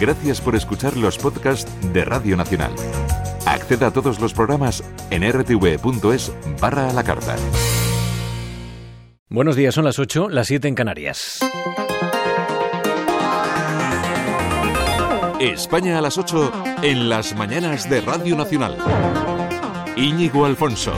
Gracias por escuchar los podcasts de Radio Nacional. Acceda a todos los programas en rtv.es barra a la carta. Buenos días, son las 8, las 7 en Canarias. España a las 8 en las mañanas de Radio Nacional. Íñigo Alfonso.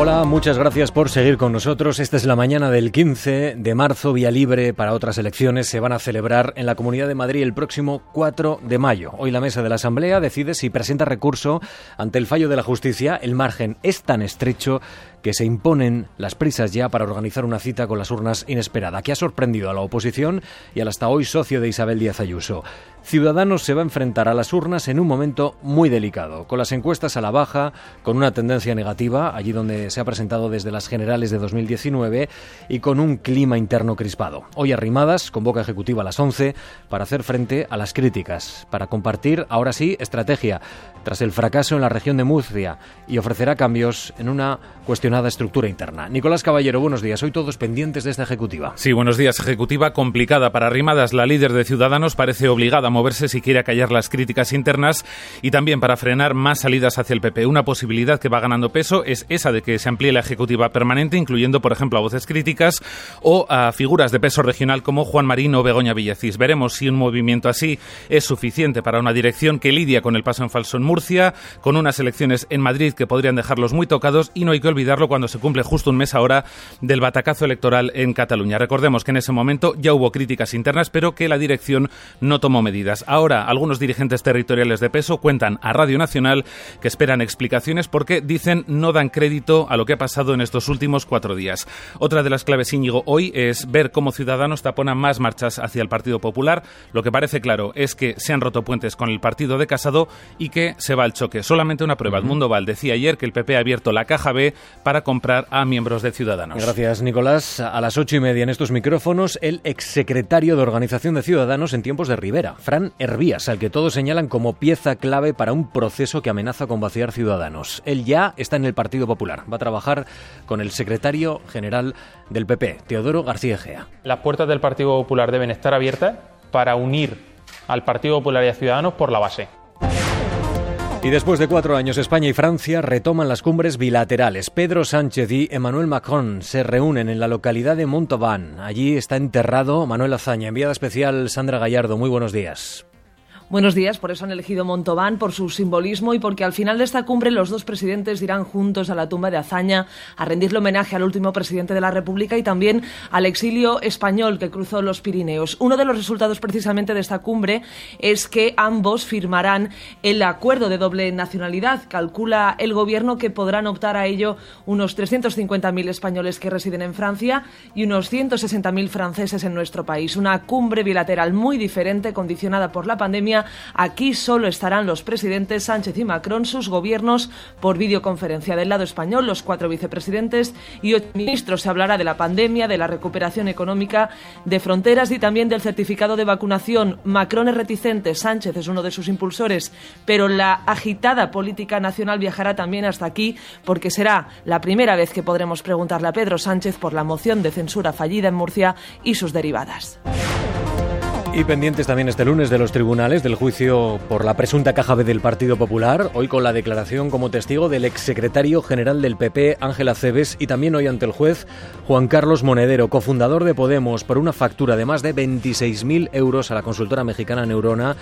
Hola, muchas gracias por seguir con nosotros. Esta es la mañana del 15 de marzo, vía libre para otras elecciones. Se van a celebrar en la Comunidad de Madrid el próximo 4 de mayo. Hoy la mesa de la Asamblea decide si presenta recurso ante el fallo de la justicia. El margen es tan estrecho que se imponen las prisas ya para organizar una cita con las urnas inesperada, que ha sorprendido a la oposición y al hasta hoy socio de Isabel Díaz Ayuso. Ciudadanos se va a enfrentar a las urnas en un momento muy delicado, con las encuestas a la baja, con una tendencia negativa, allí donde se ha presentado desde las generales de 2019, y con un clima interno crispado. Hoy arrimadas, convoca ejecutiva a las 11, para hacer frente a las críticas, para compartir, ahora sí, estrategia, tras el fracaso en la región de Murcia, y ofrecerá cambios en una cuestionada estructura interna. Nicolás Caballero, buenos días. Hoy todos pendientes de esta ejecutiva. Sí, buenos días. Ejecutiva complicada para Arrimadas. La líder de Ciudadanos parece obligada a moverse si quiere acallar las críticas internas y también para frenar más salidas hacia el PP. Una posibilidad que va ganando peso es esa de que se amplíe la ejecutiva permanente, incluyendo, por ejemplo, a voces críticas o a figuras de peso regional como Juan Marín o Begoña Villacís. Veremos si un movimiento así es suficiente para una dirección que lidia con el paso en falso en Murcia, con unas elecciones en Madrid que podrían dejarlos muy tocados y no hay que olvidarlo cuando se cumple justo un mes ahora del batacazo electoral en Cataluña. Recordemos que en ese momento ya hubo críticas internas, pero que la dirección no tomó medidas. Ahora, algunos dirigentes territoriales de peso cuentan a Radio Nacional que esperan explicaciones porque dicen no dan crédito a lo que ha pasado en estos últimos cuatro días. Otra de las claves, Íñigo, hoy es ver cómo Ciudadanos taponan más marchas hacia el Partido Popular. Lo que parece claro es que se han roto puentes con el partido de Casado y que se va al choque. Solamente una prueba. El Mundo Val decía ayer que el PP ha abierto la caja B para comprar a miembros de Ciudadanos. Gracias, Nicolás. A las ocho y media en estos micrófonos, el exsecretario de Organización de Ciudadanos en tiempos de Rivera, Fran Hervías, al que todos señalan como pieza clave para un proceso que amenaza con vaciar Ciudadanos. Él ya está en el Partido Popular. Va a trabajar con el secretario general del PP, Teodoro García Egea. Las puertas del Partido Popular deben estar abiertas para unir al Partido Popular y a Ciudadanos por la base. Y después de cuatro años, España y Francia retoman las cumbres bilaterales. Pedro Sánchez y Emmanuel Macron se reúnen en la localidad de Montauban. Allí está enterrado Manuel Azaña. Enviada especial Sandra Gallardo. Muy buenos días. Buenos días, por eso han elegido Montauban, por su simbolismo y porque al final de esta cumbre los dos presidentes irán juntos a la tumba de Azaña a rendirle homenaje al último presidente de la República y también al exilio español que cruzó los Pirineos. Uno de los resultados precisamente de esta cumbre es que ambos firmarán el acuerdo de doble nacionalidad. Calcula el gobierno que podrán optar a ello unos 350.000 españoles que residen en Francia y unos 160.000 franceses en nuestro país. Una cumbre bilateral muy diferente, condicionada por la pandemia Aquí solo estarán los presidentes Sánchez y Macron, sus gobiernos por videoconferencia. Del lado español, los cuatro vicepresidentes y ocho ministros. Se hablará de la pandemia, de la recuperación económica, de fronteras y también del certificado de vacunación. Macron es reticente, Sánchez es uno de sus impulsores, pero la agitada política nacional viajará también hasta aquí porque será la primera vez que podremos preguntarle a Pedro Sánchez por la moción de censura fallida en Murcia y sus derivadas. Y pendientes también este lunes de los tribunales del juicio por la presunta caja B del Partido Popular, hoy con la declaración como testigo del exsecretario general del PP, Ángel Aceves, y también hoy ante el juez Juan Carlos Monedero, cofundador de Podemos, por una factura de más de 26.000 euros a la consultora mexicana Neurona,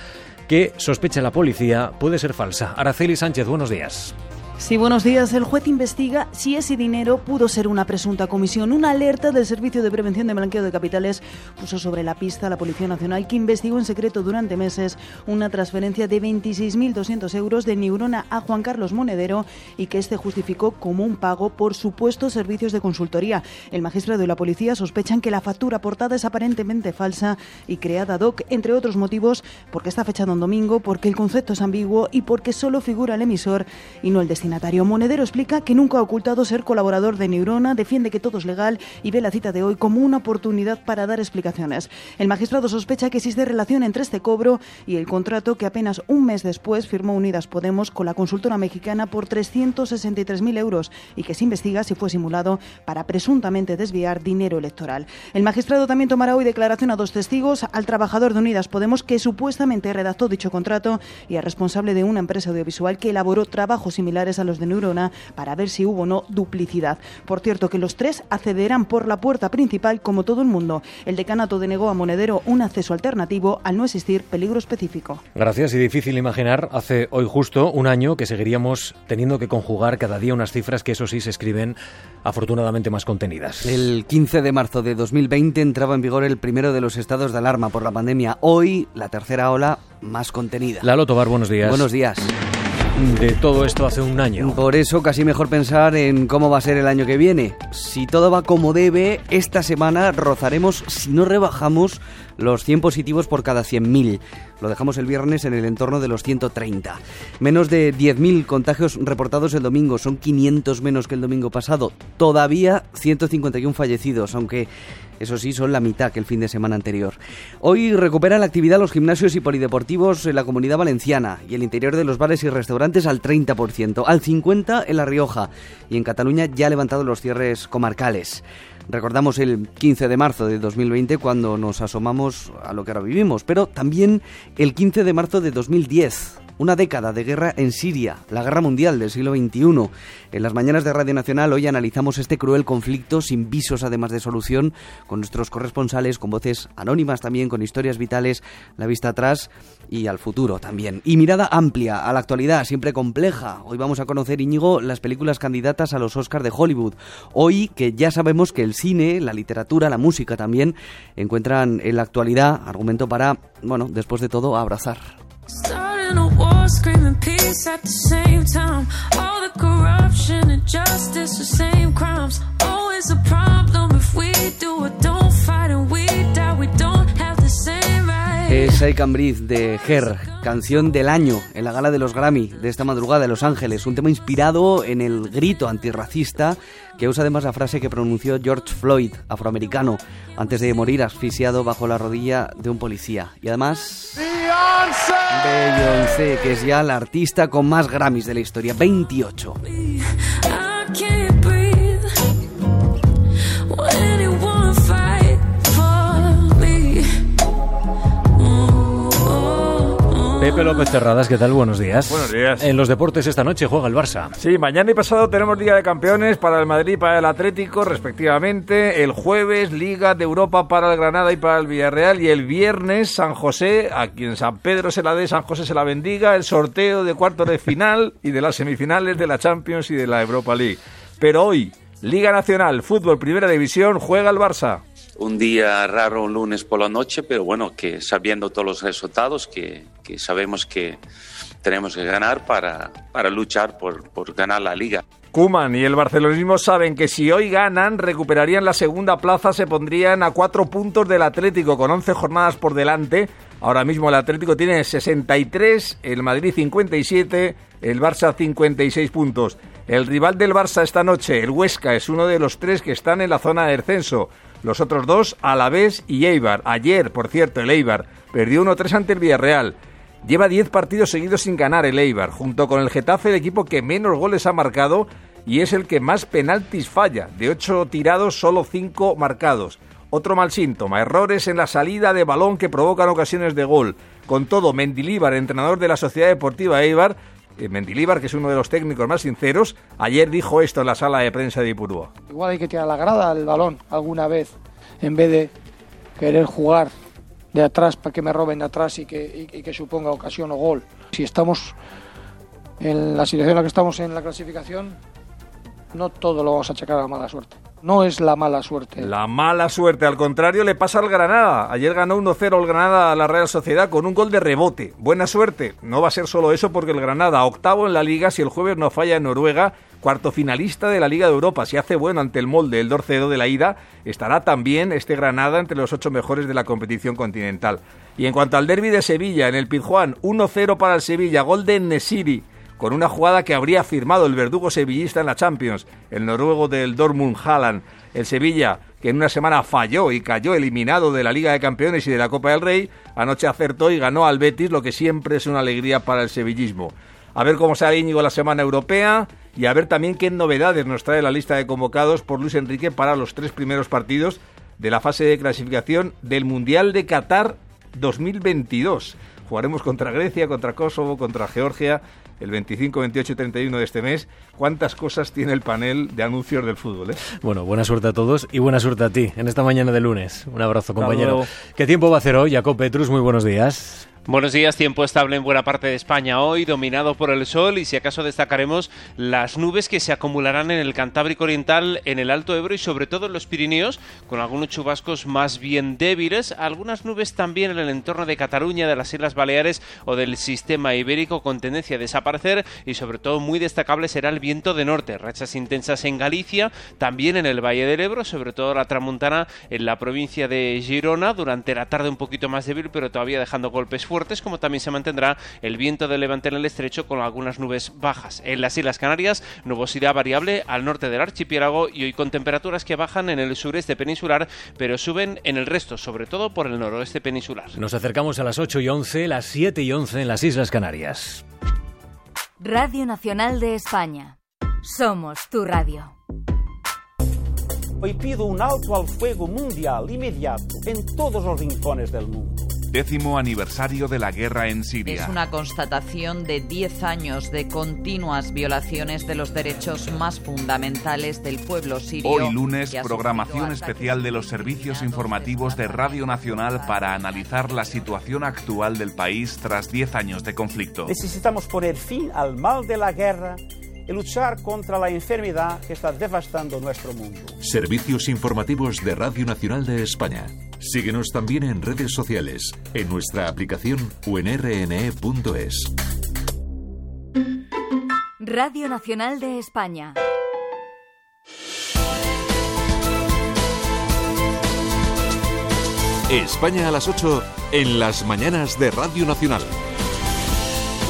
que sospecha la policía puede ser falsa. Araceli Sánchez, buenos días. Sí, buenos días. El juez investiga si ese dinero pudo ser una presunta comisión. Una alerta del Servicio de Prevención de Blanqueo de Capitales puso sobre la pista a la Policía Nacional que investigó en secreto durante meses una transferencia de 26.200 euros de Neurona a Juan Carlos Monedero y que este justificó como un pago por supuestos servicios de consultoría. El magistrado y la policía sospechan que la factura aportada es aparentemente falsa y creada ad hoc, entre otros motivos, porque está fechado en domingo, porque el concepto es ambiguo y porque solo figura el emisor y no el destino destinatario. Monedero explica que nunca ha ocultado ser colaborador de Neurona, defiende que todo es legal y ve la cita de hoy como una oportunidad para dar explicaciones. El magistrado sospecha que existe relación entre este cobro y el contrato que apenas un mes después firmó Unidas Podemos con la consultora mexicana por 363.000 euros y que se investiga si fue simulado para presuntamente desviar dinero electoral. El magistrado también tomará hoy declaración a dos testigos, al trabajador de Unidas Podemos que supuestamente redactó dicho contrato y al responsable de una empresa audiovisual que elaboró trabajos similares a los de Neurona para ver si hubo o no duplicidad. Por cierto, que los tres accederán por la puerta principal como todo el mundo. El decanato denegó a Monedero un acceso alternativo al no existir peligro específico. Gracias y difícil imaginar hace hoy justo un año que seguiríamos teniendo que conjugar cada día unas cifras que eso sí se escriben afortunadamente más contenidas. El 15 de marzo de 2020 entraba en vigor el primero de los estados de alarma por la pandemia. Hoy la tercera ola más contenida. Lalo Tobar, buenos días. Buenos días de todo esto hace un año. Por eso casi mejor pensar en cómo va a ser el año que viene. Si todo va como debe, esta semana rozaremos, si no rebajamos, los 100 positivos por cada 100.000. Lo dejamos el viernes en el entorno de los 130. Menos de 10.000 contagios reportados el domingo, son 500 menos que el domingo pasado. Todavía 151 fallecidos, aunque eso sí, son la mitad que el fin de semana anterior. Hoy recuperan la actividad los gimnasios y polideportivos en la comunidad valenciana y el interior de los bares y restaurantes al 30%, al 50% en La Rioja y en Cataluña ya ha levantado los cierres comarcales. Recordamos el 15 de marzo de 2020 cuando nos asomamos a lo que ahora vivimos, pero también el 15 de marzo de 2010 una década de guerra en Siria, la guerra mundial del siglo XXI. En las mañanas de Radio Nacional hoy analizamos este cruel conflicto sin visos además de solución, con nuestros corresponsales, con voces anónimas también, con historias vitales, la vista atrás y al futuro también. Y mirada amplia a la actualidad, siempre compleja. Hoy vamos a conocer, Íñigo, las películas candidatas a los Oscars de Hollywood. Hoy que ya sabemos que el cine, la literatura, la música también encuentran en la actualidad argumento para, bueno, después de todo, abrazar. A war, screaming peace at the same time. All the corruption and the same crimes. Always a problem if we do or don't fight and we die. We don't have the same. Es I Can de Her, canción del año en la gala de los Grammy de esta madrugada de Los Ángeles. Un tema inspirado en el grito antirracista que usa además la frase que pronunció George Floyd, afroamericano, antes de morir asfixiado bajo la rodilla de un policía. Y además... Beyoncé, que es ya la artista con más Grammys de la historia, 28. Pepe López Terradas, ¿qué tal? Buenos días. Buenos días. En los deportes esta noche juega el Barça. Sí, mañana y pasado tenemos Liga de Campeones para el Madrid y para el Atlético, respectivamente. El jueves, Liga de Europa para el Granada y para el Villarreal. Y el viernes, San José, a quien San Pedro se la dé, San José se la bendiga. El sorteo de cuartos de final y de las semifinales de la Champions y de la Europa League. Pero hoy, Liga Nacional, Fútbol Primera División, juega el Barça un día raro un lunes por la noche, pero bueno, que sabiendo todos los resultados, que, que sabemos que tenemos que ganar para, para luchar por, por ganar la liga. Kuman y el barcelonismo saben que si hoy ganan, recuperarían la segunda plaza, se pondrían a cuatro puntos del Atlético con 11 jornadas por delante. Ahora mismo el Atlético tiene 63, el Madrid 57, el Barça 56 puntos. El rival del Barça esta noche, el Huesca, es uno de los tres que están en la zona de descenso. Los otros dos, Alavés y Eibar. Ayer, por cierto, el Eibar perdió 1-3 ante el Villarreal. Lleva 10 partidos seguidos sin ganar el Eibar, junto con el Getafe, el equipo que menos goles ha marcado y es el que más penaltis falla. De 8 tirados, solo 5 marcados. Otro mal síntoma, errores en la salida de balón que provocan ocasiones de gol. Con todo, Mendilíbar, entrenador de la Sociedad Deportiva Eibar, Mendilíbar, que es uno de los técnicos más sinceros, ayer dijo esto en la sala de prensa de Ipurúa. Igual hay que tirar la grada al balón alguna vez, en vez de querer jugar de atrás para que me roben de atrás y que, y que suponga ocasión o gol. Si estamos en la situación en la que estamos en la clasificación, no todo lo vamos a achacar a mala suerte no es la mala suerte. La mala suerte, al contrario, le pasa al Granada. Ayer ganó 1-0 el Granada a la Real Sociedad con un gol de rebote. Buena suerte. No va a ser solo eso porque el Granada, octavo en la liga, si el jueves no falla en Noruega, cuarto finalista de la Liga de Europa. Si hace bueno ante el molde el Dorcedo de la ida, estará también este Granada entre los ocho mejores de la competición continental. Y en cuanto al derby de Sevilla, en el Pizjuán, 1-0 para el Sevilla, gol de Nesiri con una jugada que habría firmado el verdugo sevillista en la Champions, el noruego del Dortmund Haaland. El Sevilla, que en una semana falló y cayó eliminado de la Liga de Campeones y de la Copa del Rey, anoche acertó y ganó al Betis, lo que siempre es una alegría para el sevillismo. A ver cómo sale Íñigo la semana europea y a ver también qué novedades nos trae la lista de convocados por Luis Enrique para los tres primeros partidos de la fase de clasificación del Mundial de Qatar 2022. Jugaremos contra Grecia, contra Kosovo, contra Georgia el 25, 28 y 31 de este mes. ¿Cuántas cosas tiene el panel de anuncios del fútbol? Eh? Bueno, buena suerte a todos y buena suerte a ti en esta mañana de lunes. Un abrazo, compañero. ¿Qué tiempo va a hacer hoy, Jacob Petrus? Muy buenos días. Buenos días, tiempo estable en buena parte de España. Hoy, dominado por el sol y si acaso destacaremos las nubes que se acumularán en el Cantábrico Oriental, en el Alto Ebro y sobre todo en los Pirineos, con algunos chubascos más bien débiles, algunas nubes también en el entorno de Cataluña, de las Islas Baleares o del sistema ibérico con tendencia a desaparecer y sobre todo muy destacable será el viento de norte, rachas intensas en Galicia, también en el Valle del Ebro, sobre todo la tramuntana en la provincia de Girona, durante la tarde un poquito más débil pero todavía dejando golpes fuertes como también se mantendrá el viento de levante en el estrecho con algunas nubes bajas. En las Islas Canarias, nubosidad variable al norte del archipiélago y hoy con temperaturas que bajan en el sureste peninsular, pero suben en el resto, sobre todo por el noroeste peninsular. Nos acercamos a las 8 y 11, las 7 y 11 en las Islas Canarias. Radio Nacional de España. Somos tu radio. Hoy pido un alto al fuego mundial inmediato en todos los rincones del mundo Décimo aniversario de la guerra en Siria. Es una constatación de 10 años de continuas violaciones de los derechos más fundamentales del pueblo sirio. Hoy lunes, programación especial de los servicios informativos de Radio Nacional para analizar la situación actual del país tras 10 años de conflicto. Necesitamos poner fin al mal de la guerra y luchar contra la enfermedad que está devastando nuestro mundo. Servicios informativos de Radio Nacional de España. Síguenos también en redes sociales, en nuestra aplicación o en rne.es. Radio Nacional de España. España a las 8 en las mañanas de Radio Nacional.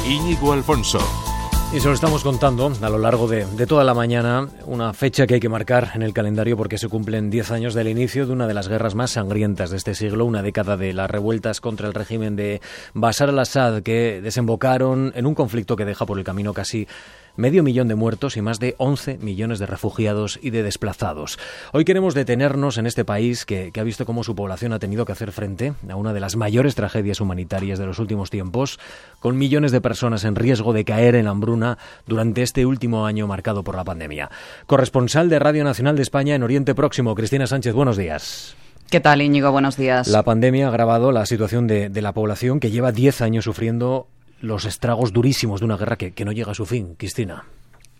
Íñigo Alfonso. Y se lo estamos contando a lo largo de, toda la mañana, una fecha que hay que marcar en el calendario porque se cumplen 10 años del inicio de una de las guerras más sangrientas de este siglo, una década de las revueltas contra el régimen de Bashar al-Assad que desembocaron en un conflicto que deja por el camino casi medio millón de muertos y más de 11 millones de refugiados y de desplazados. Hoy queremos detenernos en este país que, ha visto cómo su población ha tenido que hacer frente a una de las mayores tragedias humanitarias de los últimos tiempos, con millones de personas en riesgo de caer en hambruna durante este último año marcado por la pandemia. Corresponsal de Radio Nacional de España en Oriente Próximo, Cristina Sánchez, buenos días. ¿Qué tal, Íñigo? Buenos días. La pandemia ha agravado la situación de, de la población que lleva 10 años sufriendo los estragos durísimos de una guerra que, que no llega a su fin, Cristina.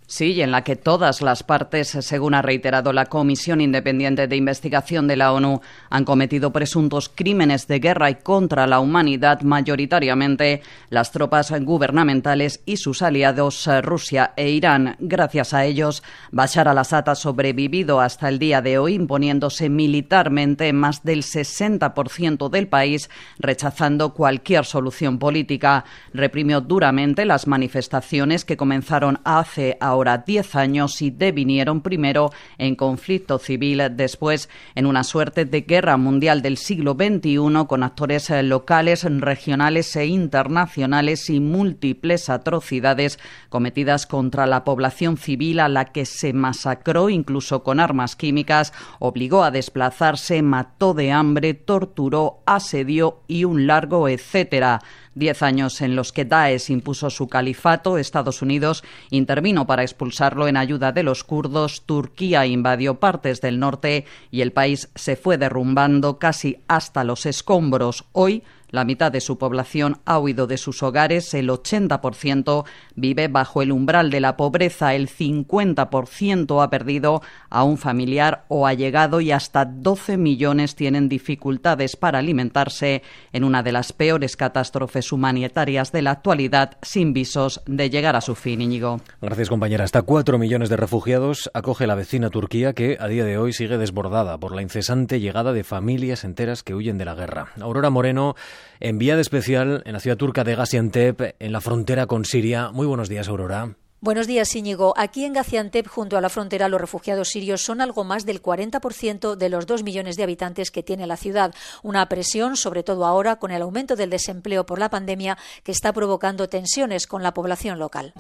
Sí, y en la que todas las partes, según ha reiterado la Comisión Independiente de Investigación de la ONU, han cometido presuntos crímenes de guerra y contra la humanidad, mayoritariamente las tropas gubernamentales y sus aliados Rusia e Irán. Gracias a ellos, Bashar al-Assad ha sobrevivido hasta el día de hoy, imponiéndose militarmente en más del 60% del país, rechazando cualquier solución política. Reprimió duramente las manifestaciones que comenzaron hace ahora ahora 10 años y devinieron primero en conflicto civil, después en una suerte de guerra mundial del siglo XXI con actores locales, regionales e internacionales y múltiples atrocidades cometidas contra la población civil a la que se masacró incluso con armas químicas, obligó a desplazarse, mató de hambre, torturó, asedió y un largo etcétera. Diez años en los que Daesh impuso su califato, Estados Unidos intervino para expulsarlo en ayuda de los kurdos, Turquía invadió partes del norte y el país se fue derrumbando casi hasta los escombros. Hoy la mitad de su población ha huido de sus hogares, el 80% vive bajo el umbral de la pobreza, el 50% ha perdido a un familiar o allegado y hasta 12 millones tienen dificultades para alimentarse en una de las peores catástrofes humanitarias de la actualidad, sin visos de llegar a su fin, Íñigo. Gracias, compañera. Hasta 4 millones de refugiados acoge la vecina Turquía que a día de hoy sigue desbordada por la incesante llegada de familias enteras que huyen de la guerra. Aurora Moreno enviada especial en la ciudad turca de Gaziantep, en la frontera con Siria. Muy buenos días, Aurora. Buenos días, Íñigo. Aquí en Gaziantep, junto a la frontera, los refugiados sirios son algo más del 40% de los dos millones de habitantes que tiene la ciudad. Una presión, sobre todo ahora, con el aumento del desempleo por la pandemia, que está provocando tensiones con la población local.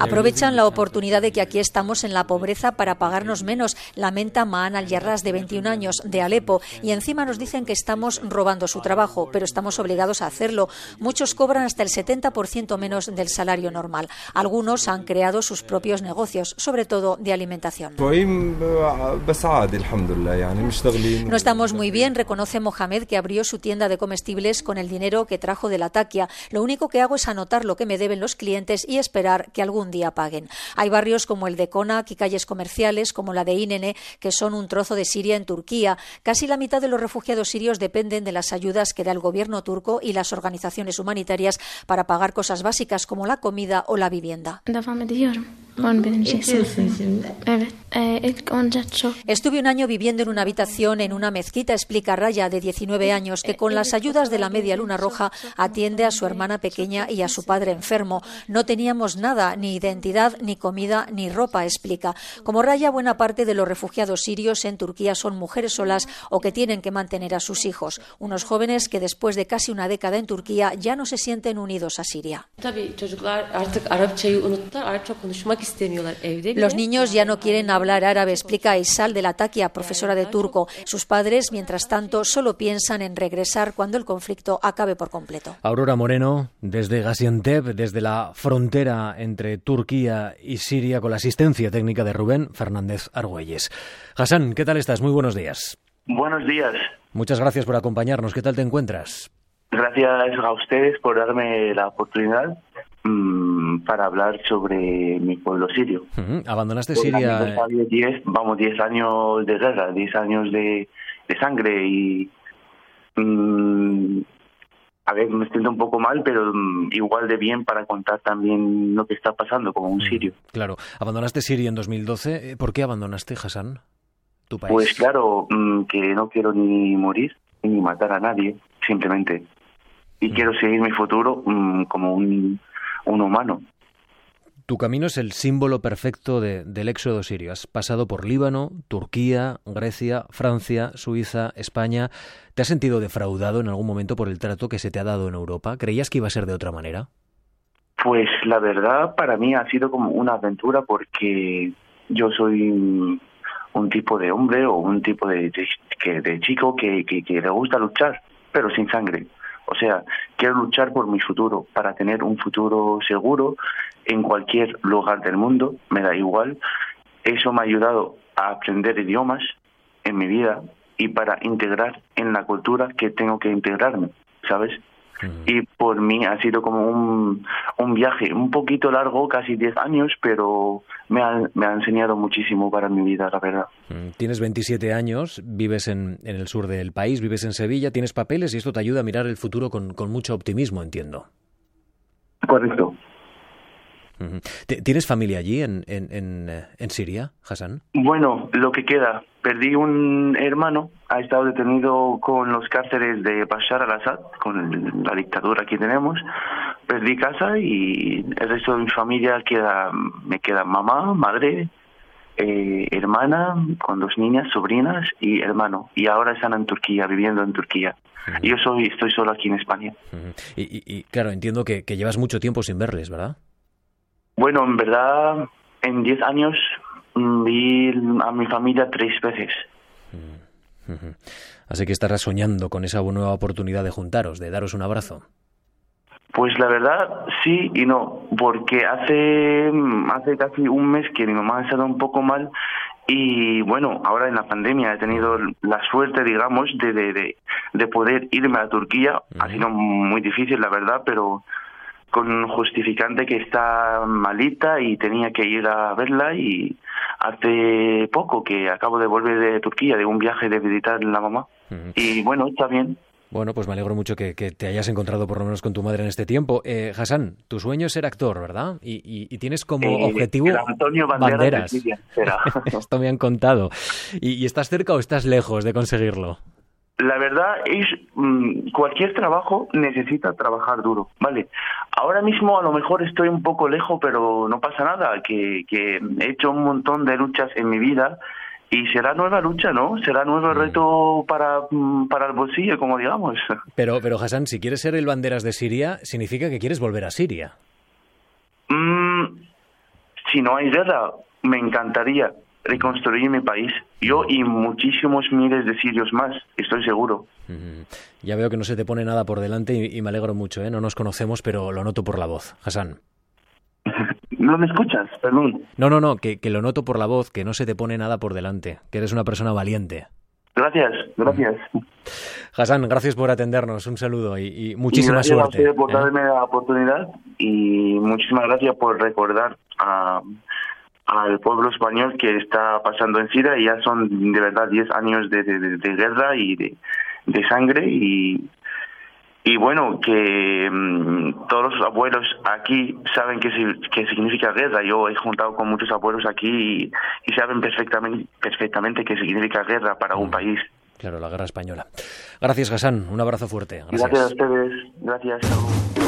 Aprovechan la oportunidad de que aquí estamos en la pobreza para pagarnos menos, lamenta Maan al-Yarras, de 21 años, de Alepo, y encima nos dicen que estamos robando su trabajo, pero estamos obligados a hacerlo. Muchos cobran hasta el 70% menos del salario normal. Algunos han creado sus propios negocios, sobre todo de alimentación. No estamos muy bien, reconoce Mohamed, que abrió su tienda de comestibles con el dinero que trajo de la taquia. Lo único que hago es anotar lo que me deben los clientes y esperar que algún día paguen. Hay barrios como el de Konak y calles comerciales como la de Inene, que son un trozo de Siria en Turquía. Casi la mitad de los refugiados sirios dependen de las ayudas que da el gobierno turco y las organizaciones humanitarias para pagar cosas básicas como la comida o la vivienda. Estuve un año viviendo en una habitación en una mezquita, explica Raya, de 19 años, que con las ayudas de la Media Luna Roja atiende a su hermana pequeña y a su padre enfermo. No teníamos nada, ni identidad, ni comida, ni ropa, explica. Como Raya, buena parte de los refugiados sirios en Turquía son mujeres solas o que tienen que mantener a sus hijos. Unos jóvenes que después de casi una década en Turquía ya no se sienten unidos a Siria. Los niños ya no quieren hablar árabe, explica Isal de la Taquia, profesora de turco. Sus padres, mientras tanto, solo piensan en regresar cuando el conflicto acabe por completo. Aurora Moreno, desde Gaziantep, desde la frontera entre Turquía y Siria, con la asistencia técnica de Rubén Fernández Argüelles. Hassan, ¿qué tal estás? Muy buenos días. Buenos días. Muchas gracias por acompañarnos. ¿Qué tal te encuentras? Gracias a ustedes por darme la oportunidad mm, para hablar sobre mi pueblo sirio. Abandonaste Siria. Diez, vamos, 10 años de guerra, 10 años de, sangre y. Mm, a ver, me siento un poco mal, pero mm, igual de bien para contar también lo que está pasando como un sirio. Claro. Abandonaste Siria en 2012. ¿Por qué abandonaste Hassan? Tu país? Pues claro, que no quiero ni morir ni matar a nadie, simplemente y quiero seguir mi futuro como un, humano. Tu camino es el símbolo perfecto del éxodo sirio. Has pasado por Líbano, Turquía, Grecia, Francia, Suiza, España. ¿Te has sentido defraudado en algún momento por el trato que se te ha dado en Europa? ¿Creías que iba a ser de otra manera? Pues la verdad para mí ha sido como una aventura porque yo soy un tipo de hombre o un tipo de, de, chico que, que le gusta luchar, pero sin sangre. O sea, quiero luchar por mi futuro, para tener un futuro seguro en cualquier lugar del mundo, me da igual. Eso me ha ayudado a aprender idiomas en mi vida y para integrar en la cultura que tengo que integrarme, ¿sabes? Y por mí ha sido como un, un viaje un poquito largo, casi 10 años, pero me ha, me ha enseñado muchísimo para mi vida, la verdad. Mm, tienes 27 años, vives en, en el sur del país, vives en Sevilla, tienes papeles y esto te ayuda a mirar el futuro con, con mucho optimismo, entiendo. Correcto. ¿Tienes familia allí en, en, eh, en, Siria, Hassan? Bueno, lo que queda. Perdí un hermano, ha estado detenido con los cárceles de Bashar al-Assad, con la dictadura que tenemos. Perdí casa y el resto de mi familia queda, me queda mamá, madre, eh, hermana, con dos niñas, sobrinas y hermano. Y ahora están en Turquía, viviendo en Turquía. Yo soy, estoy solo aquí en España. y, y, claro, entiendo que, que llevas mucho tiempo sin verles, ¿verdad? Bueno, en verdad, en 10 años mm, vi a mi familia tres veces. Mm, Así que estarás soñando con esa nueva oportunidad de juntaros, de daros un abrazo. Pues la verdad, sí y no, porque hace, mm, hace casi un mes que mi mamá ha estado un poco mal y bueno, ahora en la pandemia he tenido la suerte, digamos, de, de, de, poder irme a Turquía. Ha sido muy difícil, la verdad, pero con un justificante que está malita y tenía que ir a verla y hace poco que acabo de volver de Turquía de un viaje de visitar la mamá y bueno está bien Bueno, pues me alegro mucho que, te hayas encontrado por lo menos con tu madre en este tiempo. Eh, Hassan, tu sueño es ser actor, ¿verdad? Y, tienes como eh, objetivo Antonio Banderas. Esto me han contado. ¿Y, estás cerca o estás lejos de conseguirlo? La verdad es, mm, cualquier trabajo necesita trabajar duro, ¿vale? Ahora mismo a lo mejor estoy un poco lejos, pero no pasa nada, que, que he hecho un montón de luchas en mi vida y será nueva lucha, ¿no? Será nuevo reto para, mm, para el bolsillo, como digamos. Pero, pero Hassan, si quieres ser el banderas de Siria, significa que quieres volver a Siria. Mm, si no hay guerra, me encantaría reconstruir mi país. Yo y muchísimos miles de sirios más, estoy seguro. Ya veo que no se te pone nada por delante y, y me alegro mucho, ¿eh? No nos conocemos, pero lo noto por la voz. Hassan. ¿No me escuchas? Perdón. No, no, no, que, lo noto por la voz, que no se te pone nada por delante, que eres una persona valiente. Gracias, gracias. Hassan, gracias por atendernos, un saludo y, muchísima suerte. Gracias por ¿eh? darme la oportunidad y muchísimas gracias por recordar al pueblo español que está pasando en Siria y ya son de verdad 10 años de, guerra y de, de sangre y y bueno, que mm, todos los abuelos aquí saben qué, qué significa guerra. Yo he juntado con muchos abuelos aquí y, saben perfectamente, perfectamente qué significa guerra para un mm. país. Claro, la guerra española. Gracias, Hassan. Un abrazo fuerte. Gracias, Gracias a ustedes. Gracias.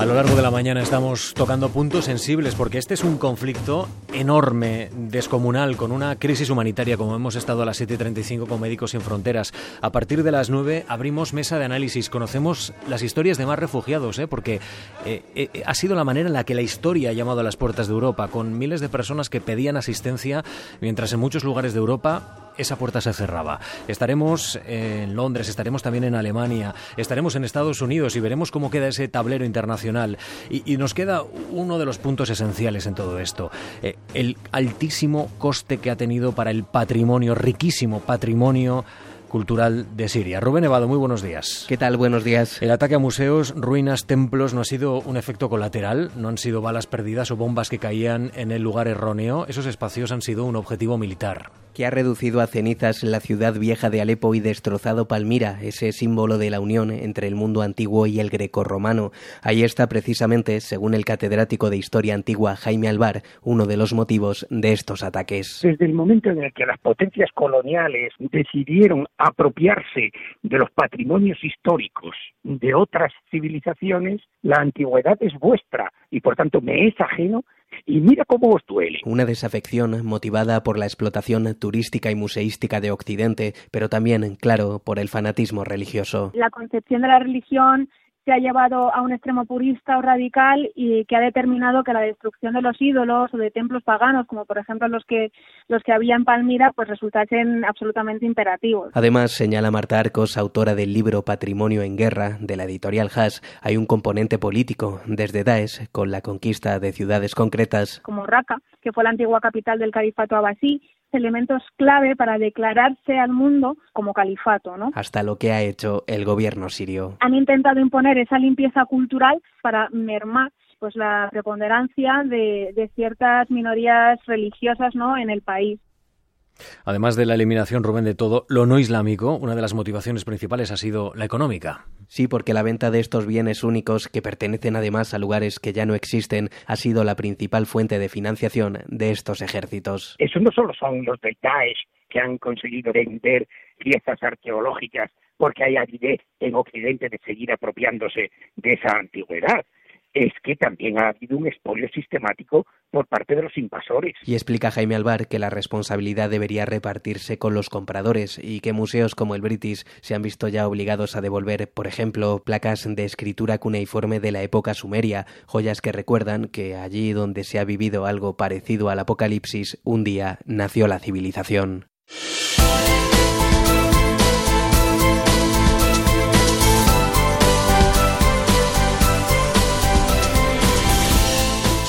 A lo largo de la mañana estamos tocando puntos sensibles porque este es un conflicto enorme, descomunal, con una crisis humanitaria como hemos estado a las 7.35 con Médicos Sin Fronteras. A partir de las 9 abrimos mesa de análisis, conocemos las historias de más refugiados, ¿eh? porque eh, eh, ha sido la manera en la que la historia ha llamado a las puertas de Europa, con miles de personas que pedían asistencia, mientras en muchos lugares de Europa esa puerta se cerraba. Estaremos en Londres, estaremos también en Alemania, estaremos en Estados Unidos y veremos cómo queda ese tablero internacional. Y, nos queda uno de los puntos esenciales en todo esto, eh, el altísimo coste que ha tenido para el patrimonio, riquísimo patrimonio cultural de Siria. Rubén Evado, muy buenos días. ¿Qué tal? Buenos días. El ataque a museos, ruinas, templos no ha sido un efecto colateral, no han sido balas perdidas o bombas que caían en el lugar erróneo, esos espacios han sido un objetivo militar que ha reducido a cenizas la ciudad vieja de Alepo y destrozado Palmira, ese símbolo de la unión entre el mundo antiguo y el grecorromano. Ahí está precisamente, según el catedrático de Historia Antigua Jaime Alvar, uno de los motivos de estos ataques. Desde el momento en el que las potencias coloniales decidieron apropiarse de los patrimonios históricos de otras civilizaciones, la antigüedad es vuestra y por tanto me es ajeno y mira cómo os duele. Una desafección motivada por la explotación turística y museística de Occidente, pero también, claro, por el fanatismo religioso. La concepción de la religión se ha llevado a un extremo purista o radical y que ha determinado que la destrucción de los ídolos o de templos paganos, como por ejemplo los que los que había en Palmira, pues resultasen absolutamente imperativos. Además, señala Marta Arcos, autora del libro Patrimonio en Guerra de la editorial Haas, hay un componente político desde Daesh con la conquista de ciudades concretas como Raqqa, que fue la antigua capital del califato abasí, elementos clave para declararse al mundo como califato, ¿no? Hasta lo que ha hecho el gobierno sirio. Han intentado imponer esa limpieza cultural para mermar pues la preponderancia de, de ciertas minorías religiosas, ¿no? en el país. Además de la eliminación, Rubén, de todo lo no islámico, una de las motivaciones principales ha sido la económica. Sí, porque la venta de estos bienes únicos, que pertenecen además a lugares que ya no existen, ha sido la principal fuente de financiación de estos ejércitos. Eso no solo son los de Daesh que han conseguido vender piezas arqueológicas porque hay avidez en Occidente de seguir apropiándose de esa antigüedad, es que también ha habido un expolio sistemático por parte de los invasores. Y explica Jaime Alvar que la responsabilidad debería repartirse con los compradores y que museos como el British se han visto ya obligados a devolver, por ejemplo, placas de escritura cuneiforme de la época sumeria, joyas que recuerdan que allí donde se ha vivido algo parecido al apocalipsis, un día nació la civilización.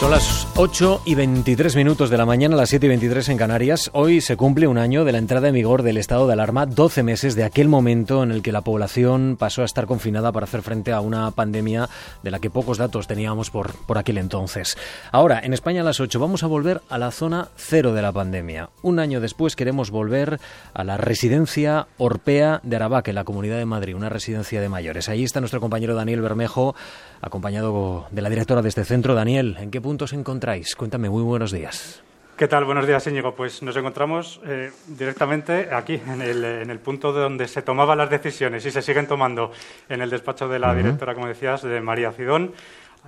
Son 8 y 23 minutos de la mañana, a las 7 y 23 en Canarias. Hoy se cumple un año de la entrada en vigor del estado de alarma, 12 meses de aquel momento en el que la población pasó a estar confinada para hacer frente a una pandemia de la que pocos datos teníamos por, por aquel entonces. Ahora, en España a las 8 vamos a volver a la zona cero de la pandemia. Un año después queremos volver a la residencia Orpea de Aravaca, en la Comunidad de Madrid, una residencia de mayores. Ahí está nuestro compañero Daniel Bermejo, acompañado de la directora de este centro. Daniel, ¿en qué punto se encontramos? Cuéntame, muy buenos días. ¿Qué tal? Buenos días, Íñigo. Pues nos encontramos eh, directamente aquí, en el, en el, punto donde se tomaban las decisiones y se siguen tomando en el despacho de la directora, como decías, de María Cidón.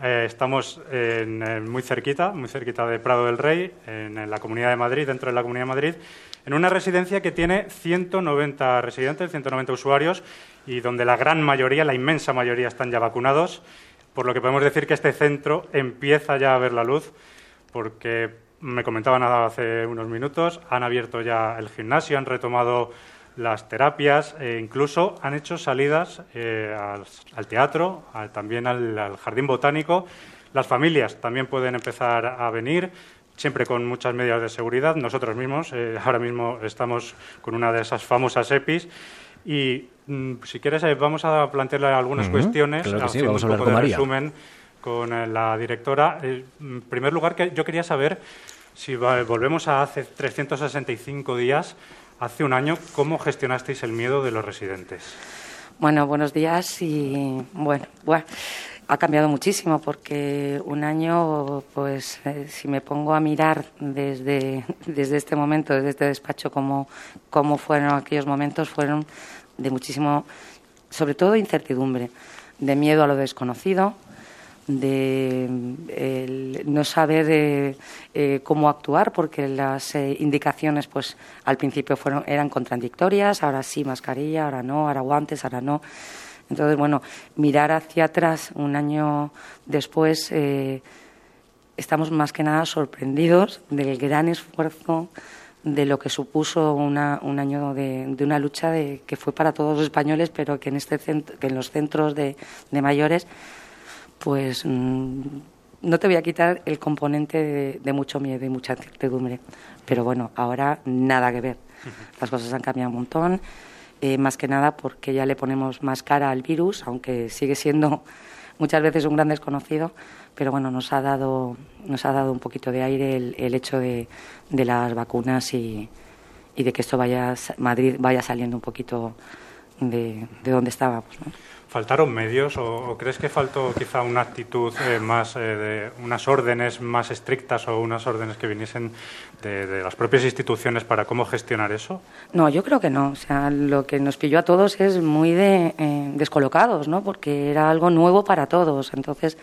Eh, estamos en, muy cerquita, muy cerquita de Prado del Rey, en, la Comunidad de Madrid, dentro de la Comunidad de Madrid, en una residencia que tiene 190 residentes, 190 usuarios y donde la gran mayoría, la inmensa mayoría, están ya vacunados por lo que podemos decir que este centro empieza ya a ver la luz, porque me comentaban hace unos minutos, han abierto ya el gimnasio, han retomado las terapias e incluso han hecho salidas eh, al, teatro, también al, jardín botánico. Las familias también pueden empezar a venir, siempre con muchas medidas de seguridad. Nosotros mismos eh, ahora mismo estamos con una de esas famosas EPIs y mm, si quieres, eh, vamos a plantearle algunas cuestiones, claro sí, vamos un a poco con de resumen con eh, la directora. Eh, en primer lugar, que yo quería saber si volvemos a hace 365 días, hace un año, ¿cómo gestionasteis el miedo de los residentes? Bueno, buenos días y bueno, bueno ha cambiado muchísimo porque un año, pues si me pongo a mirar desde, desde este momento, desde este despacho, cómo, cómo fueron aquellos momentos, fueron de muchísimo, sobre todo incertidumbre, de miedo a lo desconocido, de no saber eh, eh, cómo actuar porque las eh, indicaciones pues al principio fueron eran contradictorias ahora sí mascarilla ahora no ahora guantes ahora no entonces bueno mirar hacia atrás un año después estamos más que nada sorprendidos del gran esfuerzo de lo que supuso un año de, una lucha de, que fue para todos los españoles, pero que en, este que en los centros de, mayores, pues mm, no te voy a quitar el componente de, mucho miedo y mucha incertidumbre. Pero bueno, ahora nada que ver. Las cosas han cambiado un montón, eh, más que nada porque ya le ponemos más cara al virus, aunque sigue siendo muchas veces un gran desconocido pero bueno, nos ha dado, nos ha dado un poquito de aire el, hecho de, de, las vacunas y, y, de que esto vaya, Madrid vaya saliendo un poquito de, de donde estábamos. ¿no? ¿Faltaron medios o, crees que faltó quizá una actitud eh, más, eh, de unas órdenes más estrictas o unas órdenes que viniesen de, las propias instituciones para cómo gestionar eso? No, yo creo que no. O sea, lo que nos pilló a todos es muy de, eh, descolocados, ¿no? Porque era algo nuevo para todos. Entonces,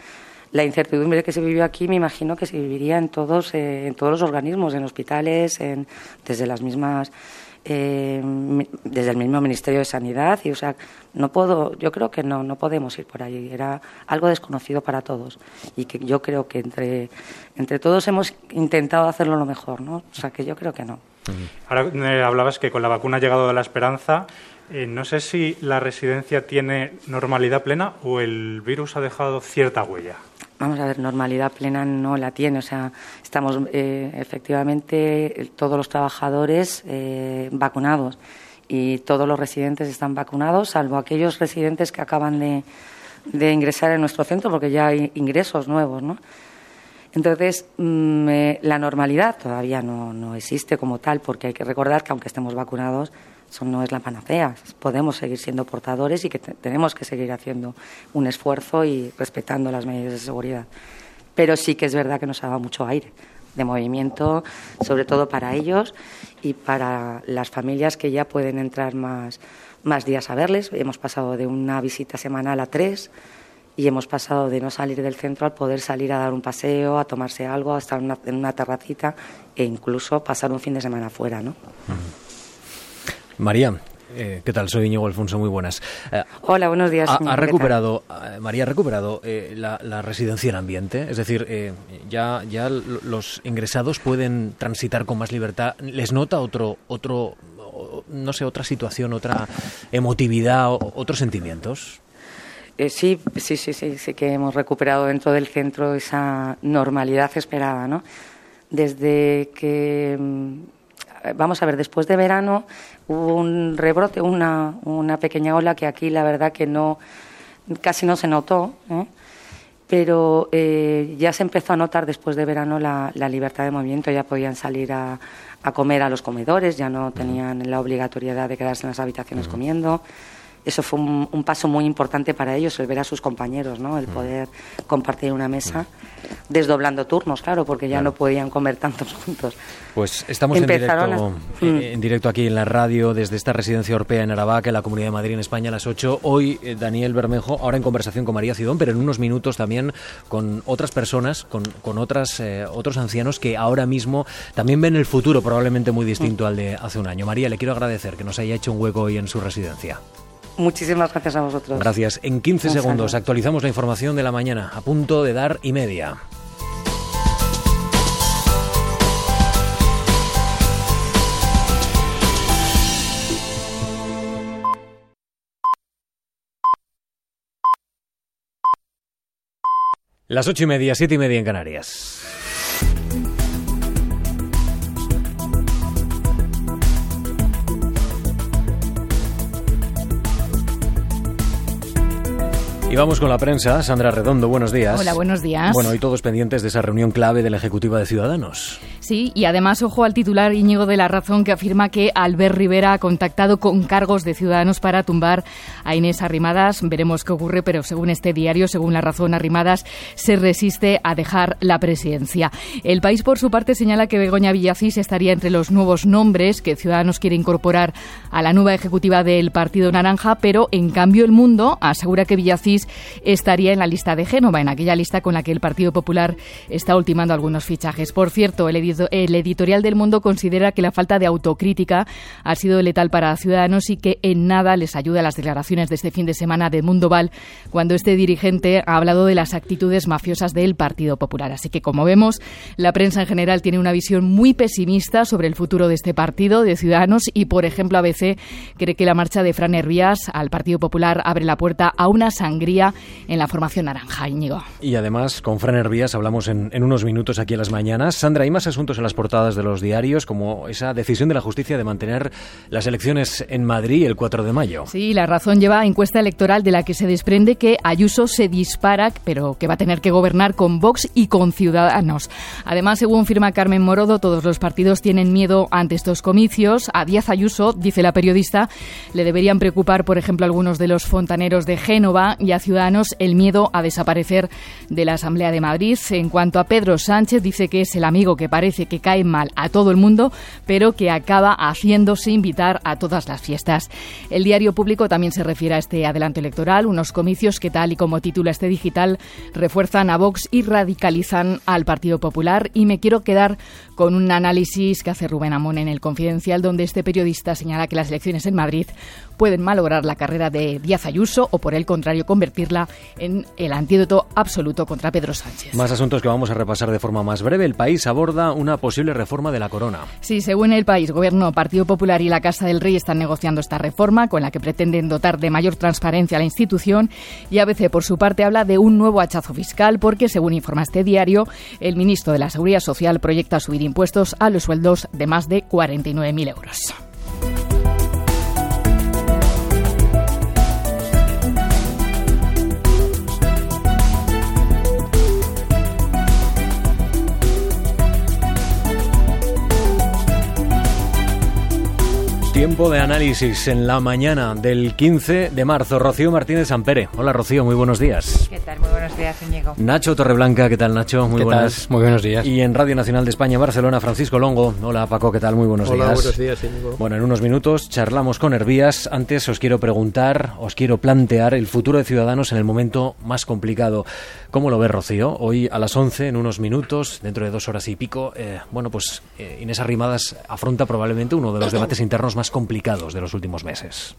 la incertidumbre que se vivió aquí me imagino que se viviría en todos, eh, en todos los organismos, en hospitales, en, desde las mismas desde el mismo Ministerio de Sanidad y o sea no puedo yo creo que no no podemos ir por ahí. Era algo desconocido para todos. Y que yo creo que entre entre todos hemos intentado hacerlo lo mejor no o sea que yo creo que no. Ahora eh, hablabas que con la vacuna ha llegado la esperanza. No sé si la residencia tiene normalidad plena o el virus ha dejado cierta huella. Vamos a ver, normalidad plena no la tiene. O sea, estamos eh, efectivamente todos los trabajadores eh, vacunados y todos los residentes están vacunados, salvo aquellos residentes que acaban de, de ingresar en nuestro centro, porque ya hay ingresos nuevos, ¿no? Entonces, mm, eh, la normalidad todavía no, no existe como tal, porque hay que recordar que aunque estemos vacunados, eso no es la panacea. Podemos seguir siendo portadores y que tenemos que seguir haciendo un esfuerzo y respetando las medidas de seguridad. Pero sí que es verdad que nos ha dado mucho aire de movimiento, sobre todo para ellos y para las familias que ya pueden entrar más, más días a verles. Hemos pasado de una visita semanal a tres y hemos pasado de no salir del centro al poder salir a dar un paseo, a tomarse algo, a estar una, en una terracita e incluso pasar un fin de semana fuera, ¿no? María, eh, ¿Qué tal? Soy Íñigo Alfonso, muy buenas. Eh, Hola, buenos días. ¿Ha, recuperado, eh, María, ha recuperado la, residencia en ambiente? Es decir, ya, ya los ingresados pueden transitar con más libertad. ¿Les nota otro, otro no sé, otra situación, otra emotividad, otros sentimientos? Eh, sí, sí, sí, sí, sí que hemos recuperado dentro del centro esa normalidad esperada, ¿no? Desde que, mm, vamos a ver, después de verano hubo un rebrote, una, una pequeña ola que aquí la verdad que no, casi no se notó, ¿eh? pero eh, ya se empezó a notar después de verano la, la libertad de movimiento, ya podían salir a, a, comer a los comedores, ya no tenían la obligatoriedad de quedarse en las habitaciones comiendo eso fue un, un, paso muy importante para ellos, el ver a sus compañeros, ¿no? el poder compartir una mesa, desdoblando turnos, claro, porque ya no podían comer tantos juntos. Pues estamos en directo, en directo, aquí en la radio desde esta residencia europea en Aravaca, en la Comunidad de Madrid, en España, a las 8. Hoy eh, Daniel Bermejo, ahora en conversación con María Cidón, pero en unos minutos también con otras personas, con, con otras, eh, otros ancianos que ahora mismo también ven el futuro probablemente muy distinto al de hace un año. María, le quiero agradecer que nos haya hecho un hueco hoy en su residencia. Muchísimas gracias a vosotros. Gracias. En 15 un segundos saludo. actualizamos la información de la mañana, a punto de dar y media. Las ocho y media, siete y media en Canarias. Y vamos con la prensa. Sandra Redondo, buenos días. Hola, buenos días. Bueno, y todos pendientes de esa reunión clave de la Ejecutiva de Ciudadanos. Y además ojo al titular Íñigo de la Razón que afirma que Albert Rivera ha contactado con cargos de Ciudadanos para tumbar a Inés Arrimadas. Veremos qué ocurre, pero según este diario, según la Razón, Arrimadas se resiste a dejar la presidencia. El país, por su parte, señala que Begoña Villacís estaría entre los nuevos nombres que Ciudadanos quiere incorporar a la nueva ejecutiva del Partido Naranja, pero en cambio el mundo asegura que Villacís estaría en la lista de Génova, en aquella lista con la que el Partido Popular está ultimando algunos fichajes. Por cierto, el, edito el editorial del Mundo considera que la falta de autocrítica ha sido letal para Ciudadanos y que en nada les ayuda a las declaraciones de este fin de semana de Mundo Val, cuando este dirigente ha hablado de las actitudes mafiosas del Partido Popular. Así que, como vemos, la prensa en general tiene una visión muy pesimista sobre el futuro de este partido, de Ciudadanos, y, por ejemplo, ABC cree que la marcha de Fran Hervías al Partido Popular abre la puerta a una sangría en la formación naranja, Íñigo. Y además, con Fran Hervías hablamos en, unos minutos aquí en las mañanas. Sandra, hay más asuntos en las portadas de los diarios, como esa decisión de la justicia de mantener las elecciones en Madrid el 4 de mayo. Sí, la razón lleva encuesta electoral de la que se desprende que Ayuso se dispara, pero que va a tener que gobernar con Vox y con Ciudadanos. Además, según firma Carmen Morodo, todos los partidos tienen miedo ante estos comicios. A Díaz Ayuso, dice la periodista, le deberían preocupar, por ejemplo, algunos de los fontaneros de Génova y a Ciudadanos el miedo a desaparecer de la Asamblea de Madrid. En cuanto a Pedro Sánchez, dice que es el amigo que parece que cae mal a todo el mundo, pero que acaba haciéndose invitar a todas las fiestas. El diario público también se refiere a este adelanto electoral, unos comicios que, tal y como titula este digital, refuerzan a Vox y radicalizan al Partido Popular. Y me quiero quedar con un análisis que hace Rubén Amón en el Confidencial, donde este periodista señala que las elecciones en Madrid pueden malograr la carrera de Díaz Ayuso o, por el contrario, convertirla en el antídoto absoluto contra Pedro Sánchez. Más asuntos que vamos a repasar de forma más breve. El país aborda una posible reforma de la corona. Sí, según el país, Gobierno, Partido Popular y la Casa del Rey están negociando esta reforma con la que pretenden dotar de mayor transparencia a la institución y ABC, por su parte, habla de un nuevo hachazo fiscal porque, según informa este diario, el ministro de la Seguridad Social proyecta subir impuestos a los sueldos de más de 49.000 euros. Tiempo de análisis en la mañana del 15 de marzo. Rocío Martínez Ampere. Hola Rocío, muy buenos días. ¿Qué tal? Muy buenos días, Íñigo. Nacho Torreblanca, ¿qué tal Nacho? Muy ¿Qué buenas. Tal? Muy buenos días. Y en Radio Nacional de España, Barcelona, Francisco Longo. Hola Paco, ¿qué tal? Muy buenos Hola, días. buenos días, Íñigo. Bueno, en unos minutos charlamos con Hervías. Antes os quiero preguntar, os quiero plantear el futuro de Ciudadanos en el momento más complicado. ¿Cómo lo ves, Rocío? Hoy a las 11, en unos minutos, dentro de dos horas y pico, eh, bueno, pues eh, Inés Arrimadas afronta probablemente uno de los debates internos más complicados de los últimos meses.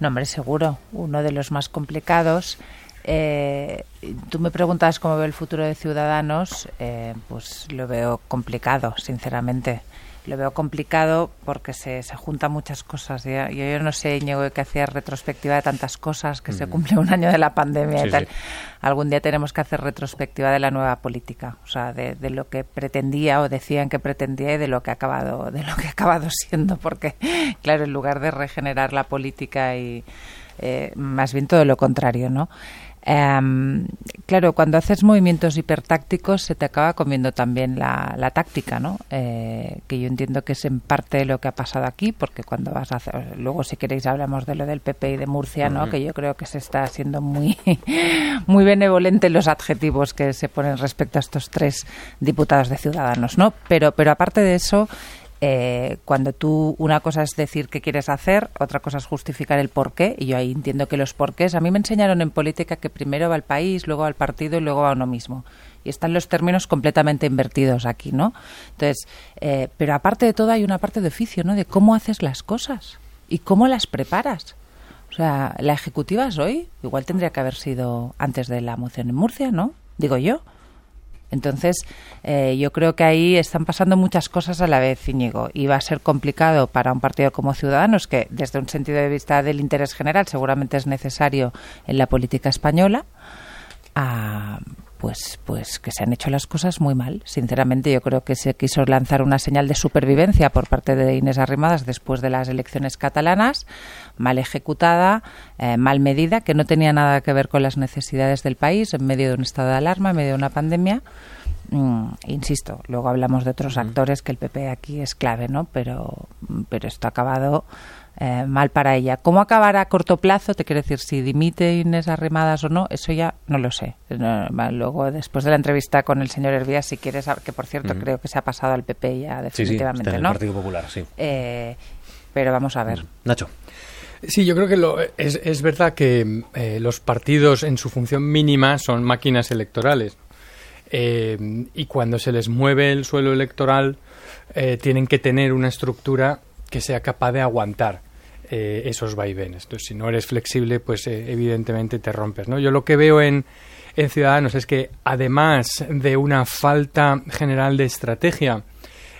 No, hombre, seguro. Uno de los más complicados. Eh, tú me preguntas cómo veo el futuro de Ciudadanos, eh, pues lo veo complicado, sinceramente lo veo complicado porque se, se juntan muchas cosas. Yo, yo, no sé, Íñigo, que hacía retrospectiva de tantas cosas, que se cumple un año de la pandemia y tal. Algún día tenemos que hacer retrospectiva de la nueva política, o sea, de, de, lo que pretendía o decían que pretendía y de lo que ha acabado, de lo que ha acabado siendo, porque, claro, en lugar de regenerar la política y eh, más bien todo lo contrario, ¿no? Um, claro, cuando haces movimientos hipertácticos se te acaba comiendo también la, la táctica, ¿no? Eh, que yo entiendo que es en parte lo que ha pasado aquí, porque cuando vas a hacer, luego si queréis hablamos de lo del PP y de Murcia, ¿no? Uh -huh. Que yo creo que se está siendo muy, muy benevolente los adjetivos que se ponen respecto a estos tres diputados de Ciudadanos, ¿no? Pero, pero aparte de eso, eh, cuando tú una cosa es decir qué quieres hacer, otra cosa es justificar el por qué, y yo ahí entiendo que los porqués, a mí me enseñaron en política que primero va el país, luego va el partido y luego va uno mismo. Y están los términos completamente invertidos aquí, ¿no? Entonces, eh, pero aparte de todo hay una parte de oficio, ¿no? De cómo haces las cosas y cómo las preparas. O sea, la ejecutiva es hoy, igual tendría que haber sido antes de la moción en Murcia, ¿no? Digo yo. Entonces, eh, yo creo que ahí están pasando muchas cosas a la vez, Íñigo, y va a ser complicado para un partido como Ciudadanos, que desde un sentido de vista del interés general seguramente es necesario en la política española, pues, pues que se han hecho las cosas muy mal. Sinceramente, yo creo que se quiso lanzar una señal de supervivencia por parte de Inés Arrimadas después de las elecciones catalanas, mal ejecutada, eh, mal medida, que no tenía nada que ver con las necesidades del país en medio de un estado de alarma, en medio de una pandemia. Mm, insisto, luego hablamos de otros actores que el PP aquí es clave, ¿no? Pero, pero esto ha acabado eh, mal para ella. ¿Cómo acabará a corto plazo? Te quiero decir, si dimite Inés Arrimadas o no, eso ya no lo sé. No, luego, después de la entrevista con el señor Hervías, si quieres, que por cierto uh -huh. creo que se ha pasado al PP ya definitivamente, sí, sí, está en ¿no? Partido Popular, sí. Eh, pero vamos a ver. Nacho. Sí, yo creo que lo, es, es, verdad que eh, los partidos en su función mínima son máquinas electorales. Eh, y cuando se les mueve el suelo electoral, eh, tienen que tener una estructura que sea capaz de aguantar eh, esos vaivenes. Entonces, si no eres flexible, pues eh, evidentemente te rompes. ¿no? Yo lo que veo en, en Ciudadanos es que además de una falta general de estrategia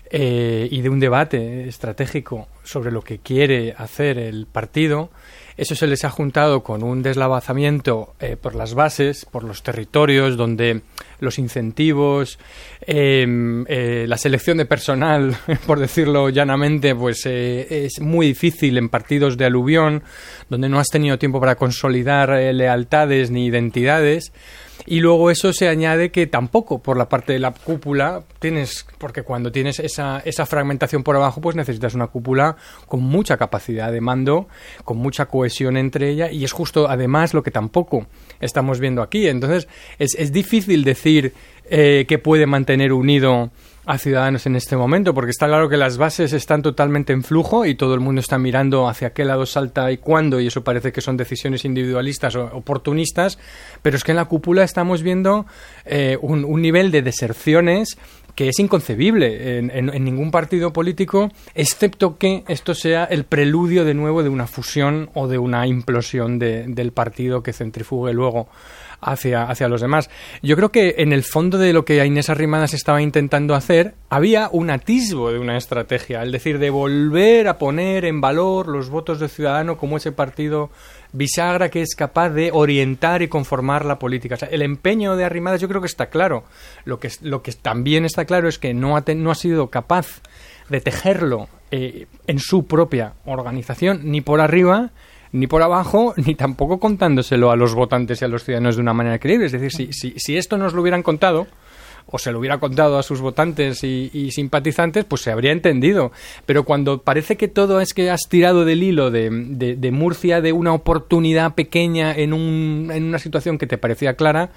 eh, y de un debate estratégico sobre lo que quiere hacer el partido, eso se les ha juntado con un deslavazamiento eh, por las bases, por los territorios, donde los incentivos, eh, eh, la selección de personal, por decirlo llanamente, pues eh, es muy difícil en partidos de aluvión, donde no has tenido tiempo para consolidar eh, lealtades ni identidades. Y luego eso se añade que tampoco por la parte de la cúpula tienes, porque cuando tienes esa, esa fragmentación por abajo, pues necesitas una cúpula con mucha capacidad de mando, con mucha cohesión entre ella, y es justo además lo que tampoco estamos viendo aquí. Entonces es, es difícil decir eh, que puede mantener unido a Ciudadanos en este momento, porque está claro que las bases están totalmente en flujo y todo el mundo está mirando hacia qué lado salta y cuándo, y eso parece que son decisiones individualistas o oportunistas, pero es que en la cúpula estamos viendo eh, un, un nivel de deserciones que es inconcebible en, en, ningún partido político, excepto que esto sea el preludio de nuevo de una fusión o de una implosión de, del partido que centrifugue luego hacia, hacia los demás. Yo creo que en el fondo de lo que Inés Arrimadas estaba intentando hacer había un atisbo de una estrategia, es decir, de volver a poner en valor los votos de Ciudadano como ese partido bisagra que es capaz de orientar y conformar la política. O sea, el empeño de Arrimadas yo creo que está claro. Lo que, lo que también está claro es que no ha, no ha sido capaz de tejerlo eh, en su propia organización, ni por arriba, ni por abajo, ni tampoco contándoselo a los votantes y a los ciudadanos de una manera creíble. Es decir, si, si, si esto nos lo hubieran contado, o se lo hubiera contado a sus votantes y, y, simpatizantes, pues se habría entendido. Pero cuando parece que todo es que has tirado del hilo de, de, de Murcia de una oportunidad pequeña en, un, en una situación que te parecía clara,